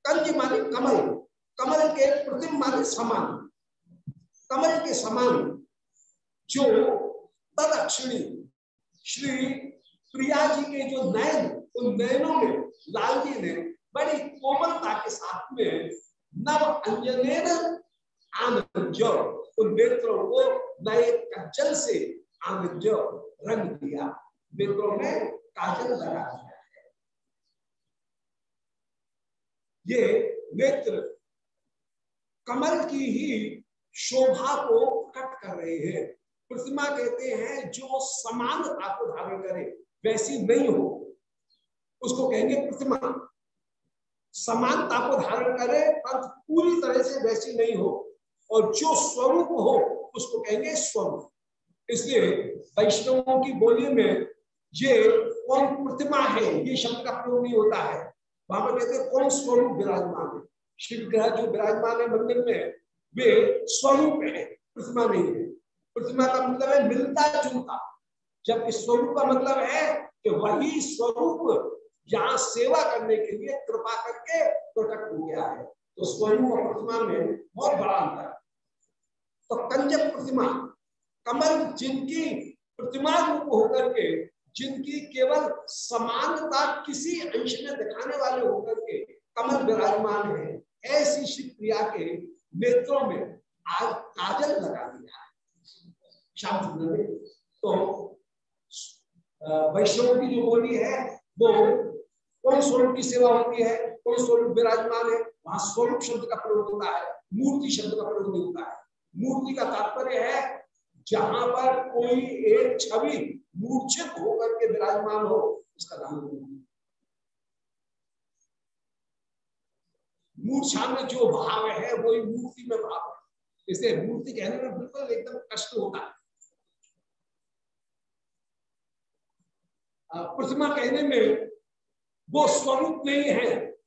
कंज माने कमल। कमल के प्रतिम माने समान, कमल के समान जो तदक्षिणी श्री प्रिया जी के जो नयन, उन नयनों में, लाल जी ने बड़ी कोमलता के साथ में नव अंजन आनंद उन नेत्रों को नए कज्जल से आनंद रंग दिया। नेत्रों में काजल लगा दिया है। ये नेत्र कमल की ही शोभा को प्रकट कर रहे हैं। प्रतिमा कहते हैं, जो समानता को धारण करे, वैसी नहीं हो। उसको कहेंगे प्रतिमा। समानता को धारण करे पर पूरी तरह से वैसी नहीं हो। और जो स्वरूप हो, उसको कहेंगे स्वरूप इसलिए वैष्णवों की बोली में ये कौन प्रतिमा है, ये शब्द का प्रयोग नहीं होता है। वहाँ पर कहते हैं, कौन स्वरूप विराजमान है? शिव ग्रह जो विराजमान है मंदिर में, वे स्वरूप है, प्रतिमा नहीं है। प्रतिमा का मतलब है मिलता जुलता। जबकि स्वरूप का मतलब है कि वही स्वरूप यहाँ सेवा करने के लिए कृपा करके प्रकट हो गया है तो स्वरूप और प्रतिमा में बहुत बड़ा अंतर है। तो कंजक प्रतिमा, कमल जिनकी प्रतिमा रूप होकर के, जिनकी केवल समानता किसी अंश में दिखाने वाले होकर के कमल विराजमान है ऐसी श्री प्रिया के नेत्रों में आज काजल लगा दिया श्याम सुंदर ने। तो वैष्णव की जो बोली है, वो कौन स्वरूप की सेवा होती है कौन स्वरूप विराजमान है, वहाँ स्वरूप शब्द का प्रयोग होता है, मूर्ति शब्द का प्रयोग नहीं होता है। मूर्ति का तात्पर्य है, जहाँ पर कोई एक छवि मूर्छित होकर के विराजमान हो, उसका नाम मूर्छा में जो भाव है वही मूर्ति में भाव है। इसलिए मूर्ति कहने में बिल्कुल एकदम कष्ट होता है। प्रतिमा कहने में वो स्वरूप नहीं है।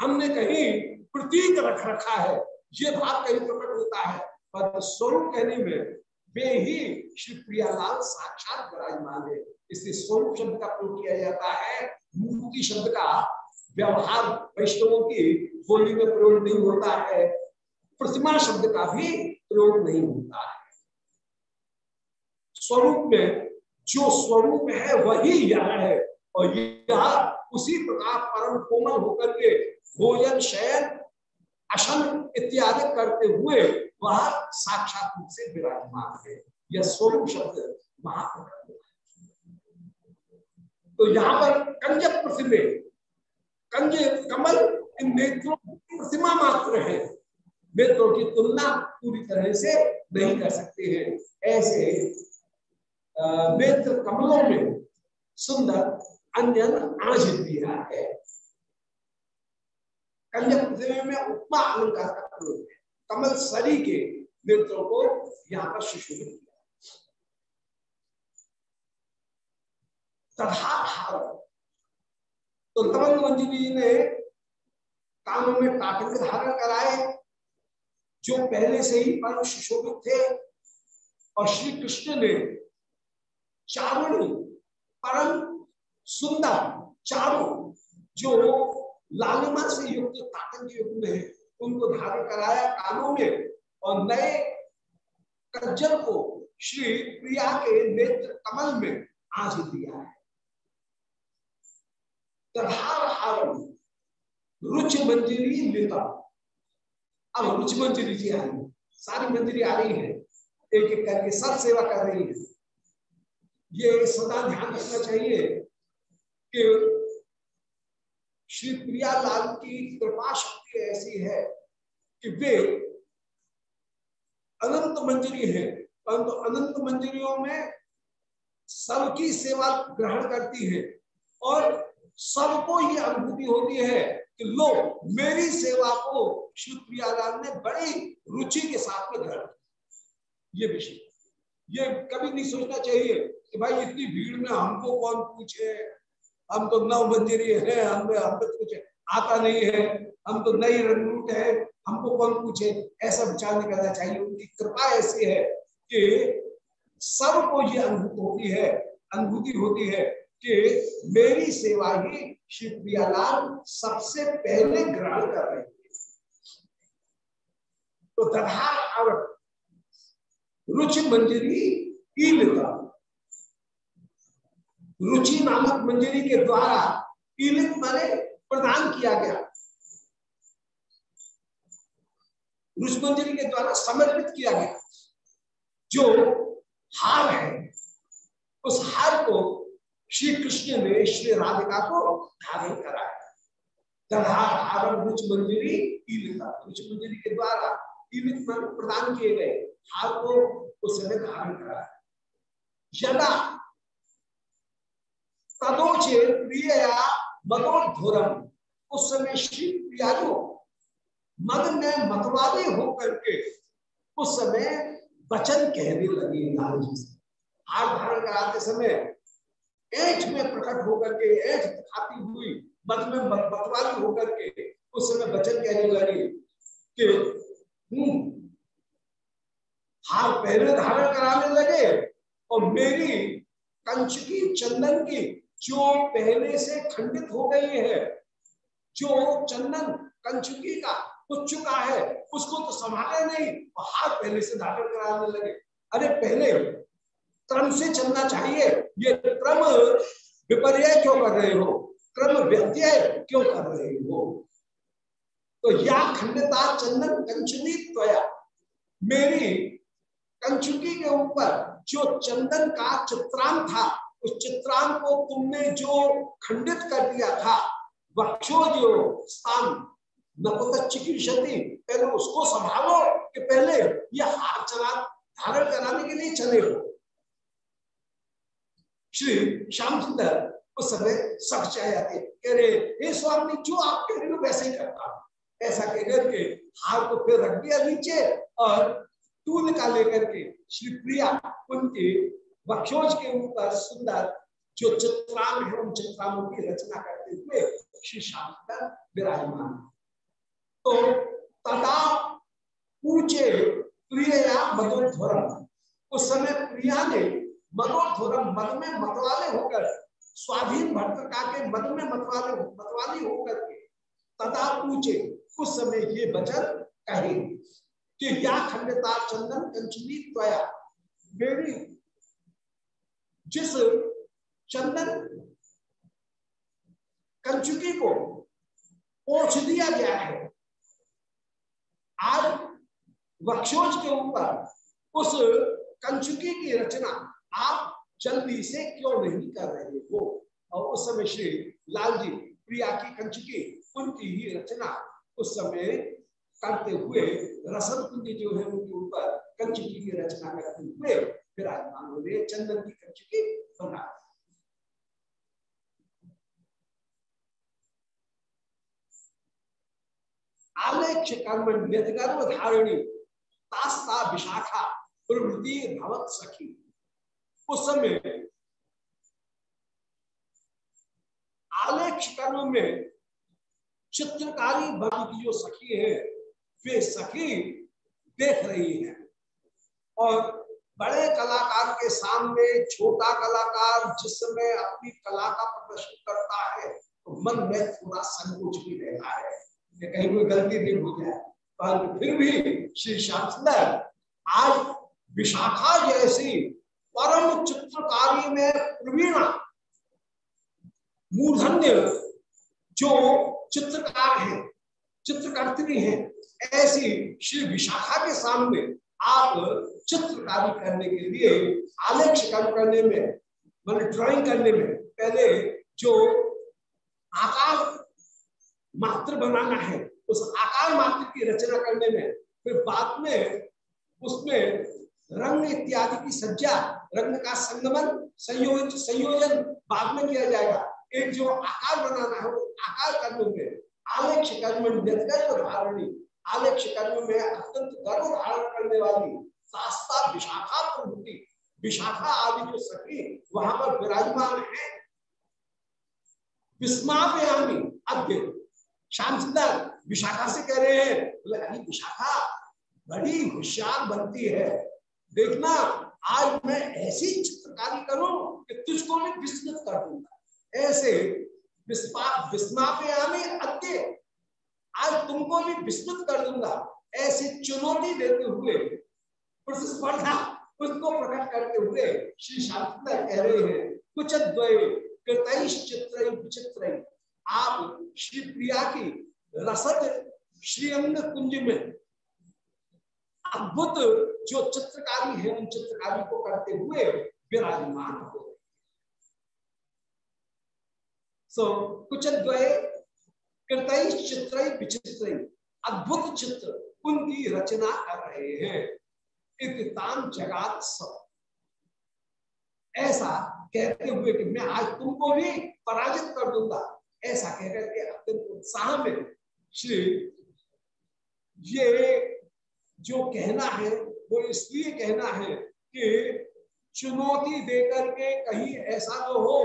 हमने कहीं प्रतीक रख रखा है, ये भाव कहीं प्रकट होता है। पर स्वरूप कहने में वे ही श्री प्रियालाल साक्षात विराजमान है। इसलिए स्वरूप शब्द का प्रयोग किया जाता है, मूर्ति शब्द का। व्यवहार वैष्णवों की बोली में प्रयोग नहीं होता है। प्रतिमा शब्द का भी प्रयोग नहीं होता है। स्वरूप में, जो स्वरूप है वही यह है और यह उसी प्रकार परम कोमल होकर के भोजन, शयन अशन इत्यादि करते हुए वह साक्षात रूप से विराजमान है। यह स्वरूप शब्द महाप्रकट तो यहाँ पर कंजक प्रतिमे कंज कमल इन नेत्रों की प्रतिमा मात्र है। नेत्रों की तुलना पूरी तरह से नहीं कर सकते हैं। ऐसे नेत्र कमलों में सुंदर अंजन आज दिया है। कन्या पृथ्वी में उपमा अलंकार का प्रयोग है। कमल सरी के नेत्रों को यहाँ पर शिशु ने किया। तथा तो तमंग मंजरी ने कानों में टाटक धारण कराए, जो पहले से ही परम सुशोभित थे, और श्री कृष्ण ने चारुणी परम सुंदर चारों जो लालिमा से युक्त ताटंक युग में उनको धारण कराया कानों में, और नए कज्जल को श्री प्रिया के नेत्र कमल में आज दिया है। रुच मंजरी लेता अब रुच मंजरी जी आ रही सारी मंजरी आ रही है. एक एक करके सब सेवा कर रही है. ये सदा ध्यान रखना चाहिए कि श्री प्रियालाल की कृपा शक्ति ऐसी है कि वे अनंत मंजरी है. परंतु अनंत मंजरियों में सबकी सेवा ग्रहण करती है और सबको ये अनुभूति होती है कि लो मेरी सेवा को श्री प्रियालाल ने बड़ी रुचि के साथ में ग्रहण ये विषय। ये कभी नहीं सोचना चाहिए कि भाई इतनी भीड़ में हमको कौन पूछे? हम तो नव मंदिरी है, हमें हम तो कुछ आता नहीं है। हम तो नई रंगरूट है, हमको कौन पूछे? ऐसा विचार नहीं करना चाहिए। उनकी कृपा ऐसी है कि सबको ये अनुभूति होती है, अनुभूति होती है। कि मेरी सेवा ही श्री प्रियालाल सबसे पहले ग्रहण कर रहे हैं तो तथा रुचि मंजरी ईलिता रुचि नामक मंजरी के द्वारा ईलित माने प्रदान किया गया। रुचि मंजरी के द्वारा समर्पित किया गया। जो हार है, उस हार को श्री कृष्ण ने श्री राधिका को धारण कराया। दधार के द्वारा प्रदान किए गए हार को उस समय धारण कराया। यदा तदोचे प्रिया मदोधुरम उस समय श्री प्रियालो मद में मतवादी होकर के उस समय वचन कहने लगे लाल जी से। हार धारण कराते समय एठ में प्रकट होकर के एठ खाती हुई मत में मतवादी होकर के, उस समय वचन कहने लगी कि हम्म हार पहले धारण कराने लगे और मेरी कंच की, चंदन की जो पहले से खंडित हो गई है, जो चंदन कंचुकी का कुछ चुका है, उसको तो संभाले नहीं और हाथ पहले से धारण कराने लगे। अरे पहले क्रम से चलना चाहिए ये क्रम विपर्य क्यों कर रहे हो? क्रम व्यत्यय क्यों कर रहे हो? तो या खंडता चंदन कंचनी त्वया। मेरी कंचुकी के ऊपर जो चंदन का चित्रांग था, उस चित्रांग को तुमने जो खंडित कर दिया था, वक्षो जो स्थान चिकित्सती, पहले उसको संभालो कि पहले ये हाथ चला, धारण कराने के लिए चले हो। श्री श्याम सुंदर उस समय सब चाहे जाते कह रहे, हे स्वामी, जो आप कह रहे हो वैसे ही करता ऐसा कह करके हार को फिर रख दिया नीचे और तूल का लेकर के श्री प्रिया उनके वक्षोज के ऊपर सुंदर जो चित्रांग है उन चित्रांगों की रचना करते हुए श्री श्याम सुंदर विराजमान तो तदा पूछे प्रिया मधुरम उस समय प्रिया ने मनोधुरम मन में मतवाले होकर, स्वाधीन भट्टका के मन में मतवाले मतवाली होकर के, तथा पूछे उस समय ये वचन कहे, कि या खंडता चंदन कंचनी त्वया मेरी जिस चंदन कंचुकी को पोछ दिया गया है, आज वक्षोज के ऊपर उस कंचुकी की रचना आप जल्दी से क्यों नहीं कर रहे हो? और उस समय श्री लाल जी प्रिया की कंचुकी उनकी ही रचना उस समय करते हुए रसद कुंज जो है उनके ऊपर कंचुकी की रचना करते हुए विराजमान हो चंदन की कंचुकी बना आलेख्य कर्म विशाखा प्रवृत्ति भवत सखी। उस समय आलेख कर्म में चित्रकारी भक्ति की जो सखी है, वे सखी देख रही है। और बड़े कलाकार के सामने छोटा कलाकार जिस समय अपनी कला का प्रदर्शन करता है तो मन में थोड़ा संकोच भी रहता है। कि कहीं कोई गलती नहीं हो जाए पर फिर भी श्री श्याम आज विशाखा जैसी परम चित्रकारी में प्रवीणा मूर्धन्य जो चित्रकार है, चित्रकर्त्री है, ऐसी श्री विशाखा के सामने आप चित्रकारी करने के लिए, आलेख कर्म करने में मतलब ड्राइंग करने में पहले जो आकार मात्र बनाना है, उस आकार मात्र की रचना करने में, फिर बाद में उसमें रंग इत्यादि की सज्जा रंग का संगमन संयोजन संयोजन बाद में किया जाएगा। एक जो आकार बनाना है, वो आकार कर्म में। आलेक्ष कर्म धारणी। आलेक्ष कर्म में अत्यंत गर्व धारण करने वाली शास्ता विशाखा प्रभुति। विशाखा आदि जो सखी वहाँ पर विराजमान है। विस्मापयामी अद्य। श्याम सुंदर विशाखा से कह रहे हैं विशाखा, बड़ी होशियार बनती है। देखना आज मैं ऐसी चित्रकारी करूँ कि तुझको मैं विस्मित कर दूँगा। ऐसे विस्मापयामी अद्य आज तुमको भी विस्मित कर दूँगा। ऐसी चुनौती देते हुए, प्रतिस्पर्धा उसको प्रकट करते हुए श्री शांति कह रहे हैं कुछ चित्र विचित्र। आप श्री प्रिया की रसद श्रीअंग कुंज में अद्भुत जो चित्रकारी है उन चित्रकारी को करते हुए विराजमान हो सो so, कुछ कृत चित्र विचित्र अद्भुत चित्र उनकी रचना कर रहे हैं। इताम जगात सब। ऐसा कहते हुए कि मैं आज तुमको भी पराजित कर दूँगा। ऐसा कहकर के अत्यंत उत्साह में श्री ये जो कहना है वो इसलिए कहना है कि चुनौती देकर के कहीं ऐसा न हो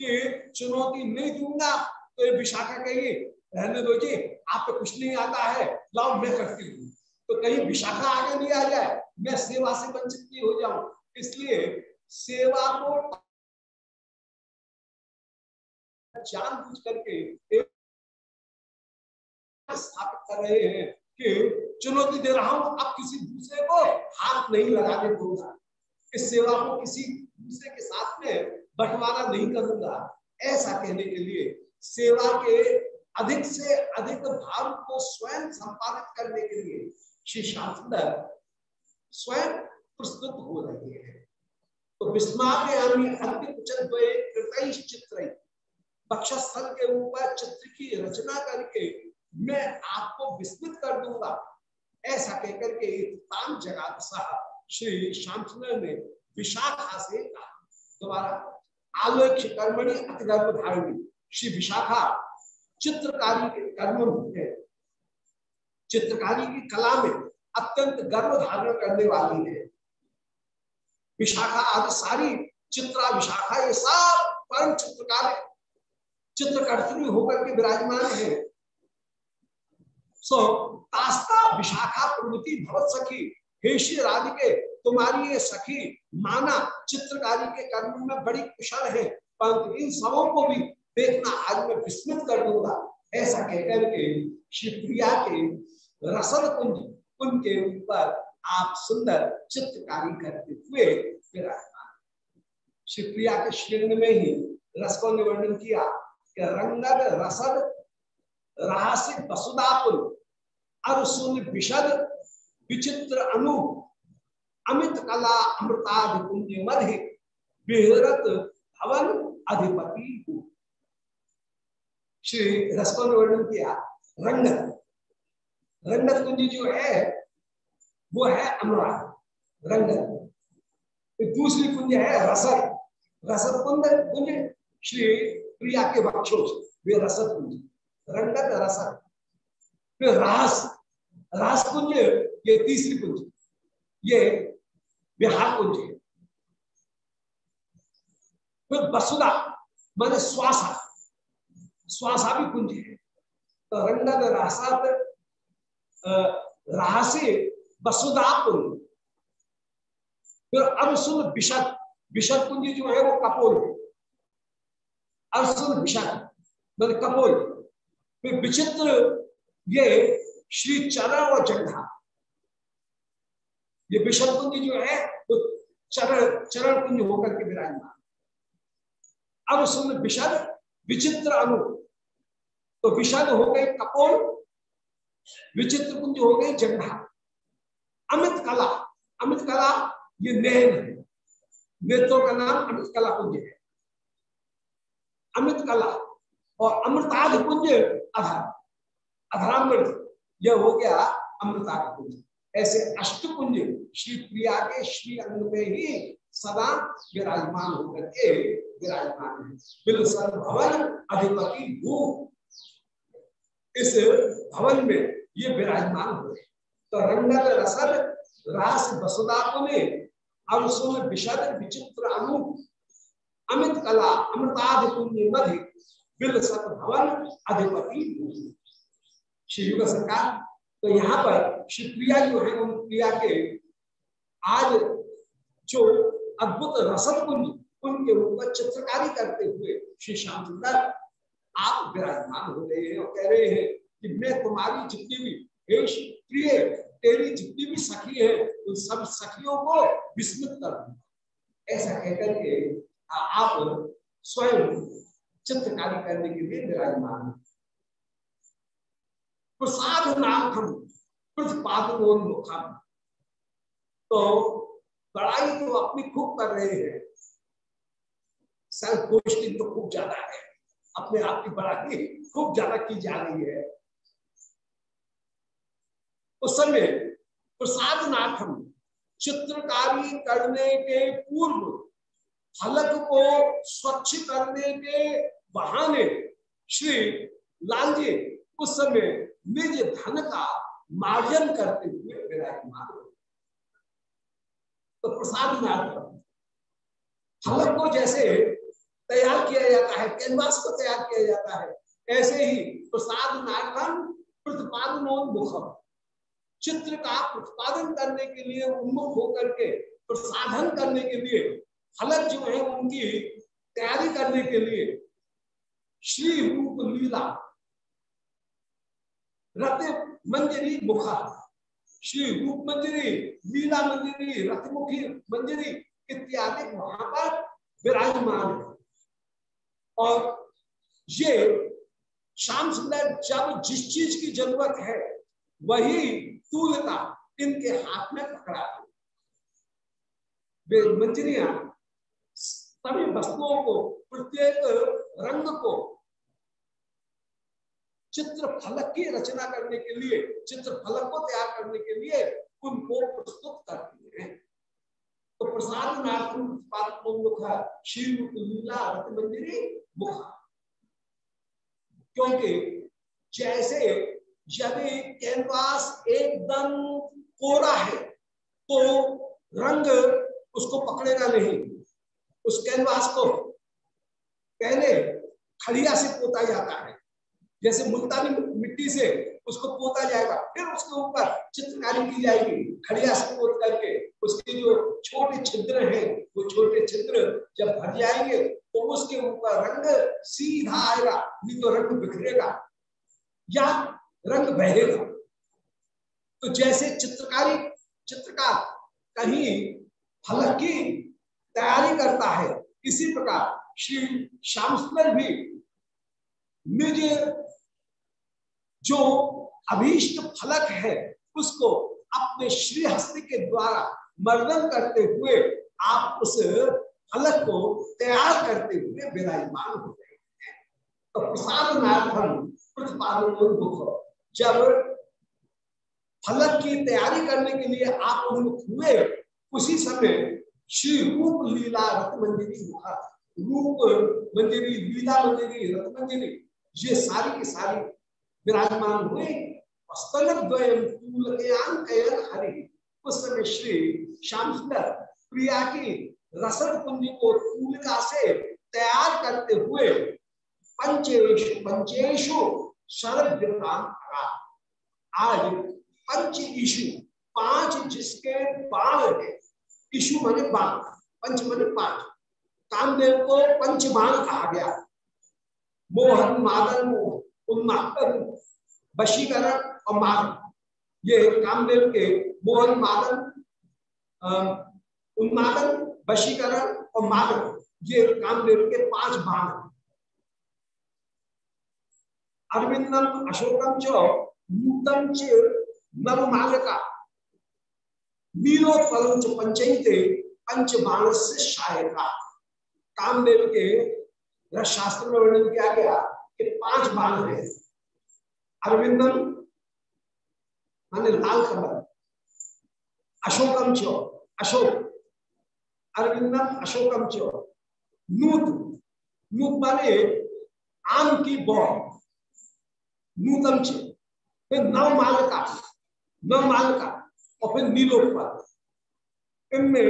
कि चुनौती नहीं दूँगा तो ये विशाखा कहिए, रहने दो जी, आप तो कुछ नहीं आता है, लाओ, मैं करती हूँ। तो कहीं विशाखा आगे नहीं आ जाए, मैं सेवा से वंचित नहीं हो जाऊँ। इसलिए सेवा को जान बुझ करके स्थापित कर रहे हैं। कि चुनौती दे रहा हूँ, अब किसी दूसरे को हाथ नहीं लगाने दूँगा। इस सेवा को किसी दूसरे के साथ में बंटवारा नहीं करूँगा। ऐसा कहने के लिए सेवा के अधिक से अधिक भाव को स्वयं संपादित करने के लिए श्री शास्त्र स्वयं प्रस्तुत हो रहे हैं। तो विस्मापयामी चित्र पक्षस्थल के ऊपर चित्र की रचना करके मैं आपको विस्मित कर दूँगा। ऐसा कहकर के जगात श्री श्यामचंद्र ने विशाखा से कहा, दोबारा आलोक्य कर्मणि अतिगर्भ धारणी, श्री विशाखा चित्रकारी के कर्म है। चित्रकारी की कला में अत्यंत गर्व धारण करने वाली है। विशाखा आदि सारी चित्रा विशाखा, ये सब परम चित्रकार चित्रकर्त्री होकर के विराजमान है। सो तास्ता विशाखा प्रवृति भगवत सखी। हे श्री राधिके, तुम्हारी ये सखी माना चित्रकारी के कर्म में बड़ी कुशल है, परंतु इन सबों को भी देखना आज मैं विस्मित कर दूँगा। ऐसा कहकर के शिवप्रिया के रसद कुंज कुंज के ऊपर आप सुंदर चित्रकारी करते हुए विराजमान। शिवप्रिया के श्रृंग में ही रस को निवर्णन किया कि रंगद रसद रहस्य अरसुन विशद विचित्र अनु, अमित कला अमृताधिपुंज मधि विहरत भवन अधिपति श्री रसको ने वर्णन किया रंगत। रंगत कुंज जो है, वो है अनुराग, रंगत। दूसरी कुंज है रसद। रसद कुंज कुंज श्री प्रिया के वक्षों से, वे रसद कुंज। रंगत रसद फिर रास रास कुंज ये तीसरी कुंज। ये बिहार कुंज है। फिर वसुदा मान श्वासा श्वासा भी कुंज है। तो रंगत रासात रासे वसुदा कुंज। फिर अरसुन विशद विशद कुंज जो है वो कपोल है। अरसुन विशद मान कपोल। फिर विचित्र ये श्री चरण और जंघा ये विषद कुंज जो है, वो चरण चरण कुंज होकर के विराजमान। अब सुन विषद, विचित्र अनु तो विषद हो गए कपोल विचित्र कुंज हो गई जंघा अमित कला अमित कला ये नैन है। नेत्रों का नाम अमित कला कुंज है। अमित कला और अमृताध कुंज अधर अधरामृत। यह हो गया अमृता का कुंज ऐसे अष्टकुंज श्री प्रिया के श्री अंग में ही सदा विराजमान होकर के विराजमान है। बिलसन भवन अधिपति भू इस भवन में ये विराजमान हुए तो रंगत रसद, रास वसुदाप ने अवसुन विशद विचित्र अनु। अमित कला अमृताधि बिल सतभवन अधिपति श्री युग सरकार। तो यहाँ पर श्री प्रिया जो है, उन प्रिया के आज जो अद्भुत रसद कुंज, उनके ऊपर चित्रकारी करते हुए श्री श्याम सुंदर आप विराजमान हो रहे हैं और कह रहे हैं कि मैं तुम्हारी जितनी भी प्रिय, तेरी जितनी भी सखी है, उन सब सखियों को विस्मित कर दूँगा। ऐसा कहकर के आप स्वयं चित्रकारी करने के लिए विराजमान है। प्रसादनाथम प्रतिपादनोन्मुखम तो बड़ाई तो अपनी खूब कर रहे हैं। सेल्फ पोस्टिंग तो खूब ज़्यादा है। अपने आप की बड़ाई खूब ज़्यादा की जा रही है। उस समय प्रसादनाथम चित्रकारी करने के पूर्व फलक को स्वच्छ करने के बहाने श्री लाल जी उस समय निज धन का मार्जन करते हुए विराजमान तो प्रसाद फलक को जैसे तैयार किया जाता है, कैनवास को तैयार किया जाता है, ऐसे ही प्रसाद नाटन प्रतिपादनोन्मुखम चित्र का प्रतिपादन करने के लिए उन्मुख होकर के, प्रसाधन करने के लिए फलक जो है उनकी तैयारी करने के लिए श्री रूप लीला रत मंजरी मुखा, श्री रूप मंजरी, लीला मंजरी रथमुखी मंजरी इत्यादि वहाँ पर विराजमान है। और ये श्याम सुंदर जब जिस चीज़ की ज़रूरत है, वही तूलता इनके हाथ में पकड़ा। वे मंजरिया तभी वस्तुओं को, प्रत्येक रंग को, चित्र फलक की रचना करने के लिए, चित्र फलक को तैयार करने के लिए उनको प्रस्तुत करती है। तो प्रसाद रथ मंदिरी मुख क्योंकि जैसे यदि कैनवास एकदम कोरा है तो रंग उसको पकड़ेगा नहीं। उस कैनवास को पहले खड़िया से पोता जाता है। जैसे मुल्तानी मिट्टी से उसको पोता जाएगा, फिर उसके ऊपर चित्रकारी की जाएगी, खड़िया से पोत करके उसके जो छोटे छिद्र हैं, वो छोटे छिद्र जब भर जाएँगे तो उसके ऊपर रंग सीधा आएगा, नहीं तो रंग बिखरेगा या रंग बहेगा। तो जैसे चित्रकारी, चित्रकार कहीं फलक की तैयारी करता है। इसी प्रकार श्री श्याम सुंदर भी निज जो अभीष्ट फलक है, उसको अपने श्री हस्त के द्वारा मर्दन करते हुए आप उस फलक को तैयार करते हुए विराजमान हो गए तो प्रसाद नाथन प्रतिपादन जब फलक की तैयारी करने के लिए आप उन्मुख हुए, उसी समय श्री रूप लीला रथ मंदिरी रूप मंदिरी लीला मंदिरी रथ मंदिरी ये सारी की सारी विराजमान हुए हरि उस समय श्री श्याम सुंदर प्रिया की रसद कुंज को तूलिका से तैयार करते हुए पंचेशु पंचेशु शरद आज पंच ईशु पाँच जिसके बाण है ईशु माने बाण, पंच माने पाँच। कामदेव को पंच बाण कहा गया। मोहन मादन उन्मादन वशीकरण और मादन ये कामदेव के मोहन मादन उन्मादन वशीकरण और मादन ये कामदेव के पाँच बाण। अरविंदम, अशोकम च च नवमालका नीलोत्पलंच पंचयते पंच बाण से शायका कामदेव के शास्त्र में वर्णन किया गया कि पाँच बाण है। अरविंदम, माने लाल कमल अशोकम चो, अशोक। अरविंदम, अशोकम चो। नूत नूत माने आम की बौ नूतम च। नव मालका नव मालका और फिर नीलोत्पल इनमें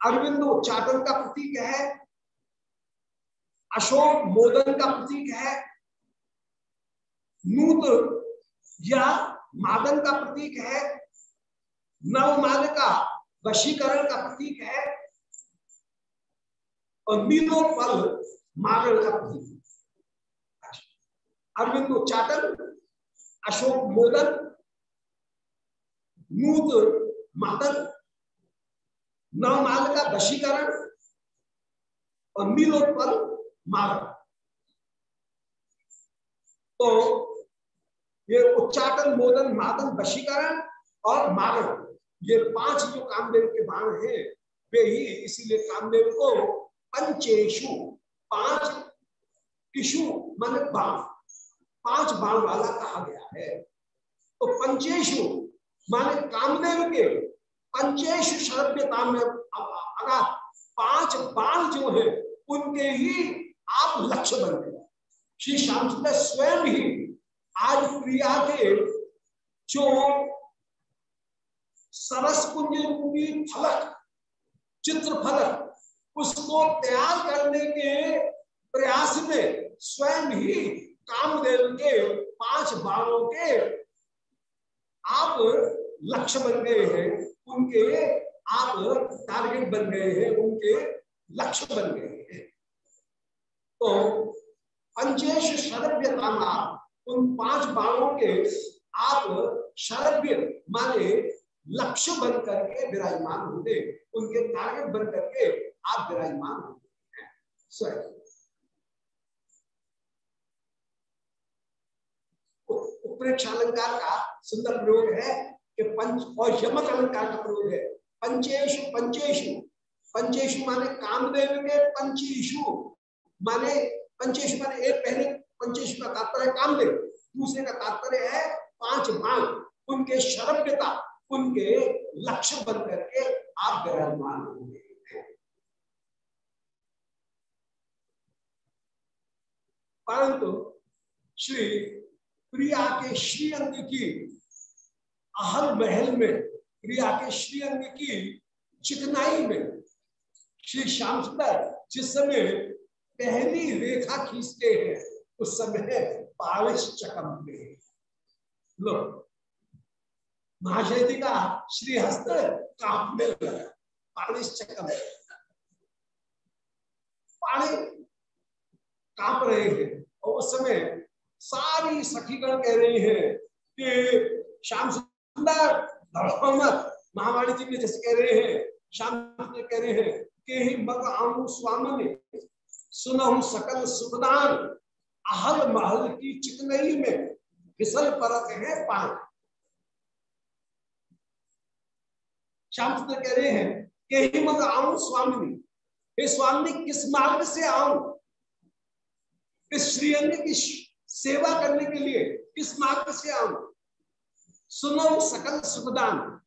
अरविंद उच्चाटन का प्रतीक है, अशोक मोदन का प्रतीक है, नूत या मादन का प्रतीक है नवमाल का वशीकरण का प्रतीक है, और नीलोत्पल मादन का प्रतीक। अरविंद उच्चाटन अशोक मोदन नूत मातन नवमाल का वशीकरण और नीलोत्पल मारक। तो ये उच्चाटन, मोदन, मादन, वशीकरण और मारण ये पाँच जो कामदेव के बाण हैं, वे ही इसीलिए कामदेव को पंचेशु, पाँच किशु मान बाण, पाँच बाण वाला कहा गया है। तो पंचेशु माने कामदेव के पंचेश शरभ्यता में अगर पाँच बाल जो है, उनके ही आप लक्ष्य बन गए। श्री श्याम सुंदर स्वयं ही आज प्रिया के जो सरस कुंज रूपी फलक, चित्र फलक, उसको तैयार करने के प्रयास में स्वयं ही कामदेव के पाँच बाणों के आप लक्ष्य बन गए हैं उनके आप टारगेट बन गए हैं उनके लक्ष्य बन गए हैं तो पंचेश शरभ्यता उन पाँच बाणों के आप शरभ्य माने लक्ष्य बन करके विराजमान होते उनके टारगेट बन करके आप विराजमान होते हैं स्वयं उत्प्रेक्ष अलंकार का सुंदर प्रयोग है कि पंच, और यमक अलंकार का प्रयोग है। पंचेशु पंचेशु पंचेशु माने कामदेव के पंचीशु माने पंचेशु माने एक पहले पंचेशु का तात्पर्य कामदेव। दूसरे का तात्पर्य है पाँच भाग उनके शरभ्यता उनके लक्ष्य बन करके आप विराजमान होंगे। परंतु श्री प्रिया के श्रीअंग की आहल महल में, प्रिया के श्रीअंग की चिकनाई में। श्री श्याम सुंदर, जिस समय पहली रेखा खींचते हैं, उस समय पाविश चकम में लो। महाशय जी का श्रीहस्त कांपने लगा। पाविश चकम पानी काँप रहे हैं और उस समय सारी सखीगण कह रही है कि श्याम मत महावाणी जी में जैसे कह रहे हैं श्याम सुंदर कह रहे हैं, कि ही मग आऊ स्वामी सुनहु सकल सुखदान आहल महल की चिकनई में। फिसल परत है पान श्याम सुंदर कह रहे हैं, कि ही मग आऊ स्वामी हे स्वामी, किस मार्ग से आऊँ? इस श्रीअंग की सेवा करने के लिए किस मार्ग से आऊ? सुनो सकल सुखदान।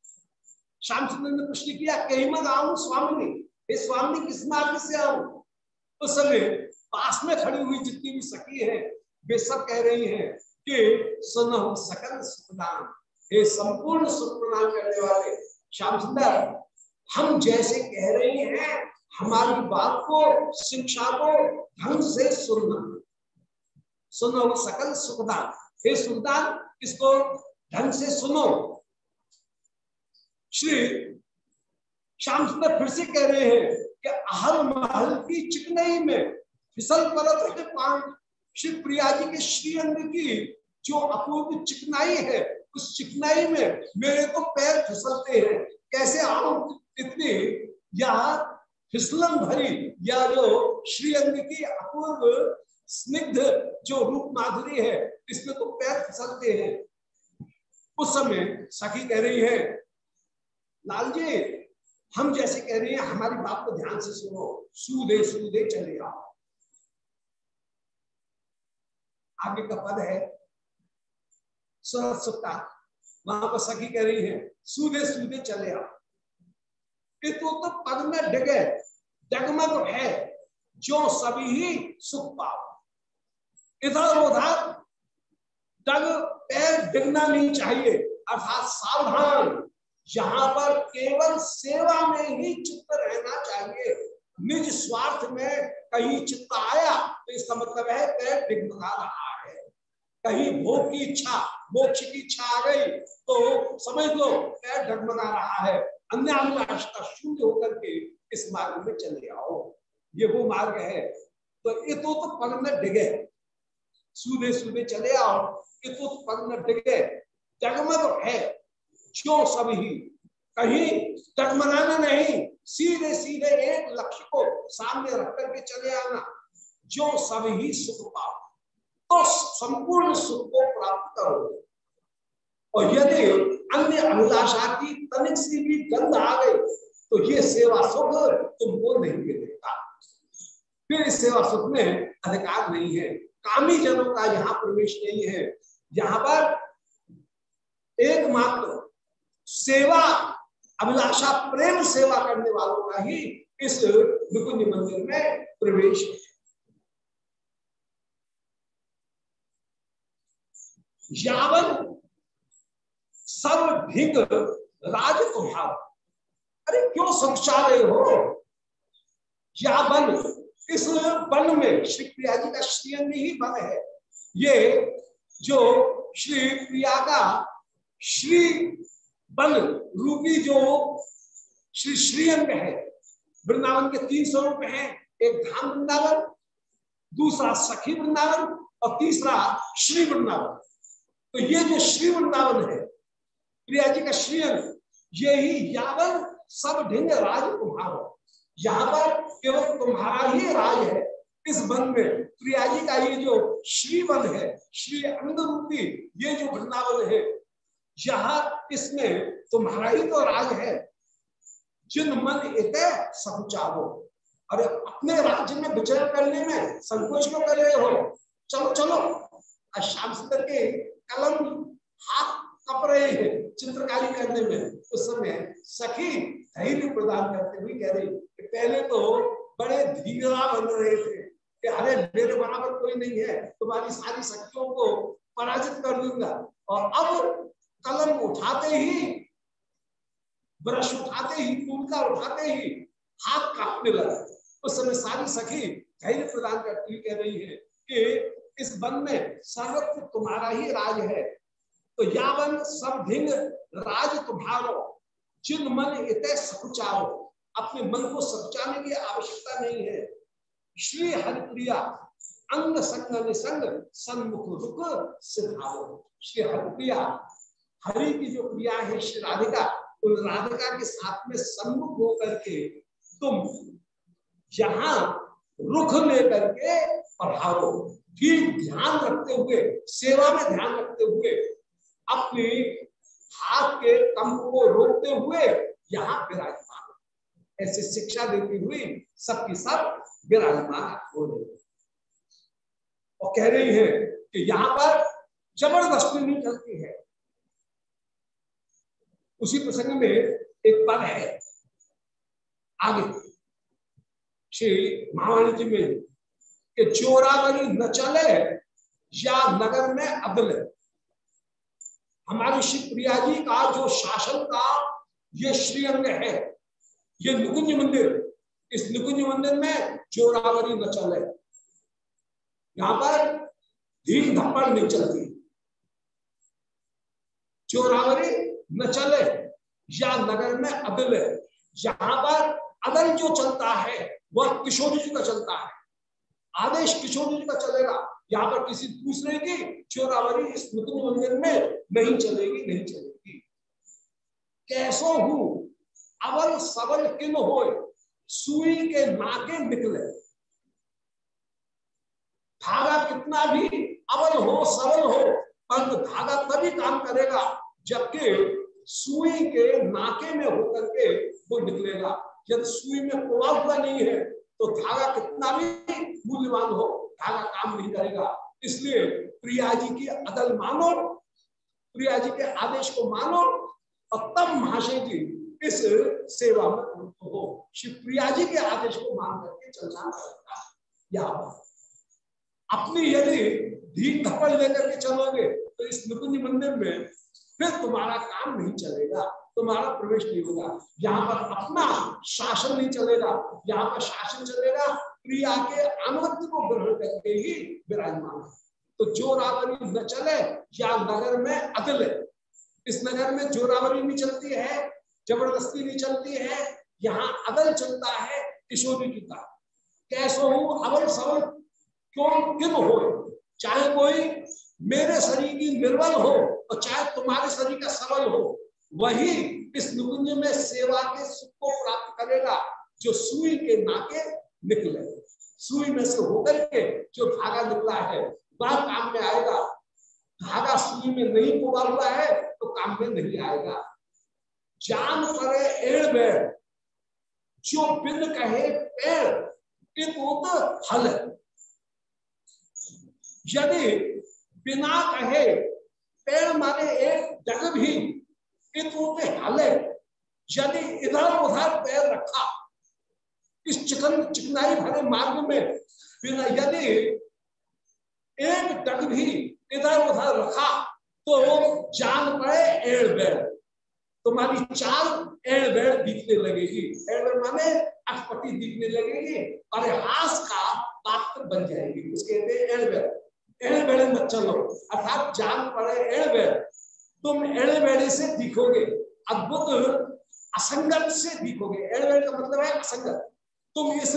श्याम सुंदर ने प्रश्न किया, कहीं मत आऊ स्वामी? हे स्वामी, किस मार्ग से आऊ? उस समय पास में खड़ी हुई जितनी भी सखी है, वे सब कह रही हैं कि सुनो सकल सुखदान। हे संपूर्ण सुख प्रदान करने वाले श्याम सुंदर, हम जैसे कह रहे हैं, हमारी बात को, शिक्षा को ढंग से सुनना। सुनो सकल सुखदान। हे सुखदान इसको ढंग से सुनो। श्री श्याम सुंदर फिर से कह रहे हैं कि अहल महल की चिकनई में फिसल परत पान श्री प्रिया जी के श्रीअंग की जो अपूर्व चिकनाई है, उस चिकनाई में मेरे को पैर फिसलते हैं। कैसे आऊ इतनी? या फिसलन भरी, या जो श्रीअंग की अपूर्व स्निग्ध जो रूप माधुरी है, इसमें तो पैर फिसलते हैं। उस समय सखी कह रही है लाल जी हम जैसे कह रहे हैं हमारी बात को ध्यान से सुनो सूदे सूदे चले आओ। आगे का पद है सुता वहाँ पर सखी कह रही है सूदे सूदे चले आओ। कि तो, तो पद में डगे डगमग है जो सभी ही सुख पाओ। इधर उधर डग पैर डिगना नहीं चाहिए। अर्थात सावधान यहाँ पर केवल सेवा में ही चित्त रहना चाहिए। निज स्वार्थ में कहीं चित्त आया तो इसका मतलब है पैर डिगमगा रहा है। कहीं भोग की इच्छा मोक्ष की इच्छा आ गई तो समझ लो पैर डगमगा रहा है। अन्य अभिलाषता शून्य होकर के इस मार्ग में चले आओ। ये वो मार्ग है। तो ये तो, तो पग में डिगे। सूदे सूदे चले आओ तो में डिगे जगमग है, जो सभी। कहीं टकमगाना नहीं सीधे सीधे एक लक्ष्य को सामने रख करके चले आना, जो ही सुख पाओ। तो संपूर्ण सुख को प्राप्त करो। और यदि अन्य अभिलाषा की तनिक सी भी गंध आ गई तो ये सेवा सुख तुमको नहीं मिलेगा। फिर इस सेवा सुख में अधिकार नहीं है। कामी जनों का यहाँ प्रवेश नहीं है। यहाँ पर एकमात्र सेवा, अभिलाषा, प्रेम सेवा करने वालों का ही इस निकुंज मंदिर में प्रवेश है। यावन भिंग राज तुम्हार अरे क्यों समझा हो? यावन इस वन में श्री प्रिया जी का श्रीअंग ही वन है। ये जो श्री प्रिया का श्री वन रूपी जो श्री श्रीअंग है, वृंदावन के तीन स्वरूप है। एक धाम वृंदावन, दूसरा सखी वृंदावन और तीसरा श्री वृंदावन। तो ये जो श्री वृंदावन है प्रिया जी का श्रीअंग, ये ही यावन सब ढिंग राज तुम्हारा यहाँ पर केवल तुम्हारा ही राज है। इस वन में प्रिया जी का ये जो श्री वन है, श्री अंग रूपी ये जो वृंदावन है, यहाँ इसमें तुम्हारा ही तो राज है। जिन मन इत सकुचारो अरे अपने राज्य में विचरण करने में संकोच क्यों कर रहे हो? चलो चलो। श्याम सुंदर के कलम हाथ कप रहे हैं चित्रकारी करने में। उस समय सखी धैर्य प्रदान करते हुए कह रही पहले तो बड़े धीरा बन रहे थे कि अरे मेरे बराबर कोई नहीं है, तुम्हारी सारी शक्तियों को पराजित कर दूँगा। और अब कलम उठाते ही, ब्रश उठाते ही टूलका उठाते ही हाथ काटने लगा। उस समय सारी सखी धैर्य प्रदान करती कह रही है कि इस वन में सर्वत्र तुम्हारा ही राज है। तो या यावन सब भिंग राज तुम्हारो, जिन मन इत सकुचाओ अपने मन को सकुचाने की आवश्यकता नहीं है। श्री हरिप्रिया अंग संग निसंग सन्मुख रुख सिद्धाओ श्री हरिप्रिया, हरि की जो प्रिया है, श्री राधिका, उन राधिका के साथ में सन्मुख होकर के तुम यहाँ रुख लेकर के पढ़ाओ। ठीक ध्यान रखते हुए, सेवा में ध्यान रखते हुए, अपने हाथ के कंप को रोकते हुए यहाँ विराजमान। ऐसे शिक्षा देती हुई सबकी सब विराजमान हो रही है और कह रही है कि यहाँ पर ज़बरदस्ती नहीं चलती है। उसी प्रसंग में एक पद है। आगे, श्री महावाणी जी में कि चोरावरी न चले या नगर में अदले। हमारी श्री प्रिया जी का जो शासन का ये श्रीअंग है। ये निकुंज मंदिर, इस निकुंज मंदिर में चोरावरी न चले यहाँ पर धीम धप्पड़ नहीं चलती। चोरावरी न चले या नगर में अदल यहाँ पर अदल जो चलता है, वह किशोरी जी का चलता है। आदेश किशोर जी का चलेगा। यहाँ पर किसी दूसरे की चोरावरी इस मुकुंद मंदिर में नहीं चलेगी नहीं चलेगी। कैसो हूँ अवल सबल किन हो सुई के नाके निकले। धागा कितना भी अवल हो, सबल हो पर धागा तभी काम करेगा जबकि सुई के नाके में होकर के वो निकलेगा। जब सुई में कोड़ा हुआ नहीं है तो धागा कितना भी मूल्यवान हो, धागा काम नहीं करेगा। इसलिए प्रिया जी की अदल मानो, प्रिया जी के आदेश को मानो, और तब महाशय जी इस सेवा में हो। श्री प्रिया जी के आदेश को मान करके चलना पड़ेगा यहाँ अपनी यदि धीम धपड़ लेकर के चलोगे तो इस निकुंज मंदिर में फिर तुम्हारा काम नहीं चलेगा, तुम्हारा प्रवेश नहीं होगा। यहाँ पर अपना शासन नहीं चलेगा, यहाँ पर शासन चलेगा, प्रिया के अनुगत्य को ग्रहण करके ही विराजमान तो जो रावरी न चले, या नगर में अदले। इस नगर में जोरावरी नहीं चलती है ज़बरदस्ती नहीं चलती है, यहाँ अदल चलता है किशोरी की कैसो हूँ अवल सबल क्यों किन हो? चाहे कोई मेरे शरीर की निर्बल हो और चाहे तुम्हारे शरीर का सबल हो, वही इस निकुंज में सेवा के सुख को प्राप्त करेगा जो सुई के नाके निकले। सुई में से होकर के जो धागा निकला है वह काम में आएगा। धागा सुई में नहीं पुगा हुआ है तो काम में नहीं आएगा। जान करे एड़ बेड़ जो बिन कहे पेड़ हल। यदि बिना कहे पेड़ माने एक जग भी हाले। यदि इधर उधर पैर रखा, इस चिकन चिकनाई भरे मार्ग में, बिना यदि एक डग भी इधर उधर रखा तो जान पड़े एड़ बैर। तुम्हारी चाल एड़ बैर दिखने लगेगी। एड़ माने अटपटी दिखने लगेगी। और हास का पात्र बन जाएगी। उसके एड़ बैर एड़ बेड़े मत चलो। अर्थात जान पड़े एड़ बैर तुम एड़े बेड़े से दिखोगे। अद्भुत असंगत से दिखोगे। एड़े बेड़े का मतलब है असंगत। तुम इस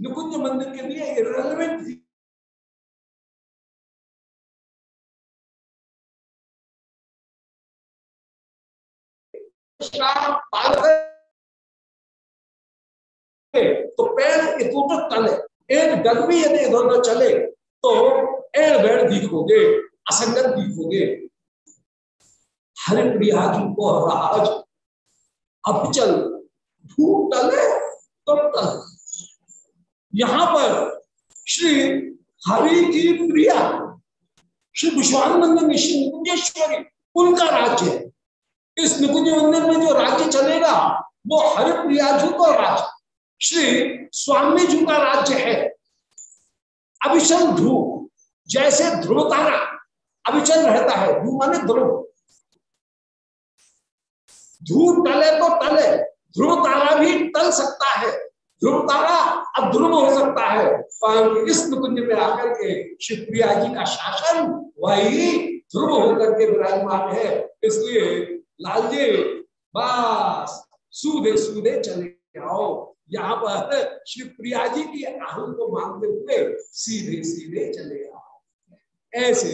निकुंज मंदिर के लिए इरेलीवेंट तो पेड़ इतूट तले एक डग भी यदि इधर उधर चले तो एड़ बेड़ दिखोगे, असंगत दिखोगे। हरे प्रिया जी को राज अभिचल धूप टले तो टल। यहाँ पर श्री हरि की प्रिया, श्री विश्वानंद श्री निकुंजेश्वरी उनका राज्य है। इस निकुंज मंदिर में जो राज्य चलेगा, वो हरिप्रिया जी का राज्य श्री स्वामी जी का राज्य है। अभिचल ध्रुव, जैसे ध्रुव तारा अभिचल रहता है, ध्रुव माने ध्रुव। ध्रुव टले तो टले, ध्रुव तारा भी टल सकता है। ध्रुव तारा अब ध्रुव हो सकता है। पर इस कुंज में आकर के शिवप्रिया जी का शासन वही ध्रुव होकर के विराजमान है। इसलिए लाल जी बस सूधे सूधे चले आओ। यहाँ पर श्री प्रिया जी की आहन को मानते हुए सीधे सीधे चले आओ ऐसे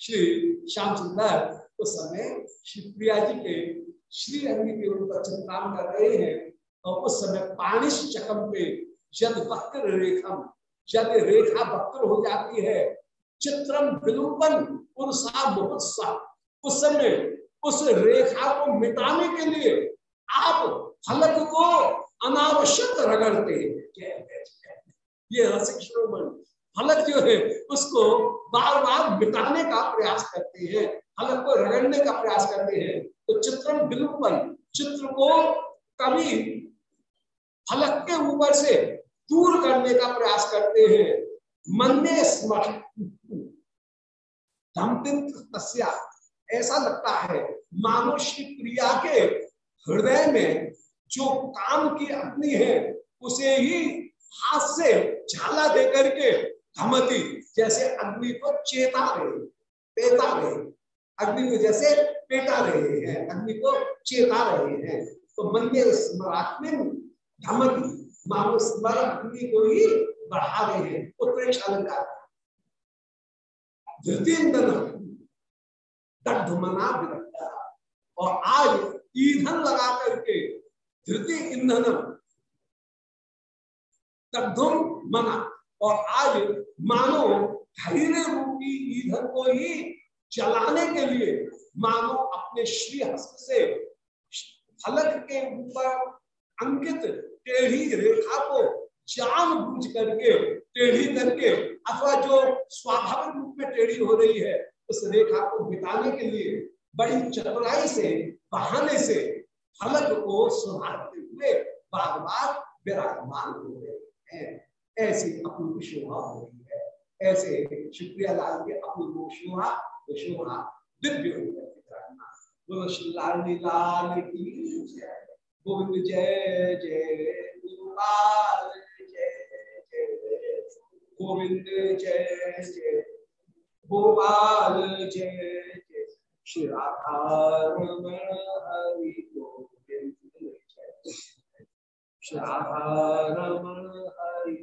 श्री श्याम सुंदर उस समय श्री प्रिया जी के श्री अंग के ऊपर चिंतन कर रहे हैं और उस समय पानिश चकम पे जद वक्र रेखम जब रेखा वक्र हो जाती है। चित्रम विलोपन उस समय उस रेखा को मिटाने के लिए आप फलक को अनावश्यक रगड़ते ये रसिक श्रोमण। फलक जो है, उसको बार बार मिटाने का प्रयास करते हैं। फलक को रगड़ने का प्रयास करते हैं। तो चित्रम बिल्कुल चित्र को कभी फलक के ऊपर से दूर करने का प्रयास करते हैं। मन में स्मरण ऐसा लगता है मानो श्री प्रिया के हृदय में जो काम की अग्नि है, उसे ही हाथ से झाला दे करके धमती जैसे अग्नि को चेता रहे, पेता रहे। अग्नि को जैसे पेटा रहे हैं, अग्नि को चेता रहे हैं। तो मन में स्मरात्मिक धमती मानो स्मर, अग्नि को ही बढ़ा रहे हैं उत्प्रेक्ष अलंकार विरक्ता और आज ईंधन लगा करके धृति ईंधन दग्धुम मना और आज मानो धैर्य रूपी ईंधन को ही चलाने के लिए मानो अपने श्री हस्त से फलक के ऊपर अंकित टेढ़ी रेखा को जान बूझ करके, टेढ़ी करके, अथवा जो स्वाभाविक रूप में टेढ़ी हो रही है, उस रेखा को बिताने के लिए बड़ी चतुराई से, बहाने से फलक को सुधारते हुए बार बार विराजमान हो रहे हैं। ऐसी अपनी शोभा हो रही है। ऐसे शुक्रिया लाल के अपनी शोभा शोभा दिव्य की गोविंद जय जय गोपाल जय जय, गोविंद जय जय गोपाल जय जय। श्री राधा रमण हरि गोविंद जय श्री राधा रमण हरि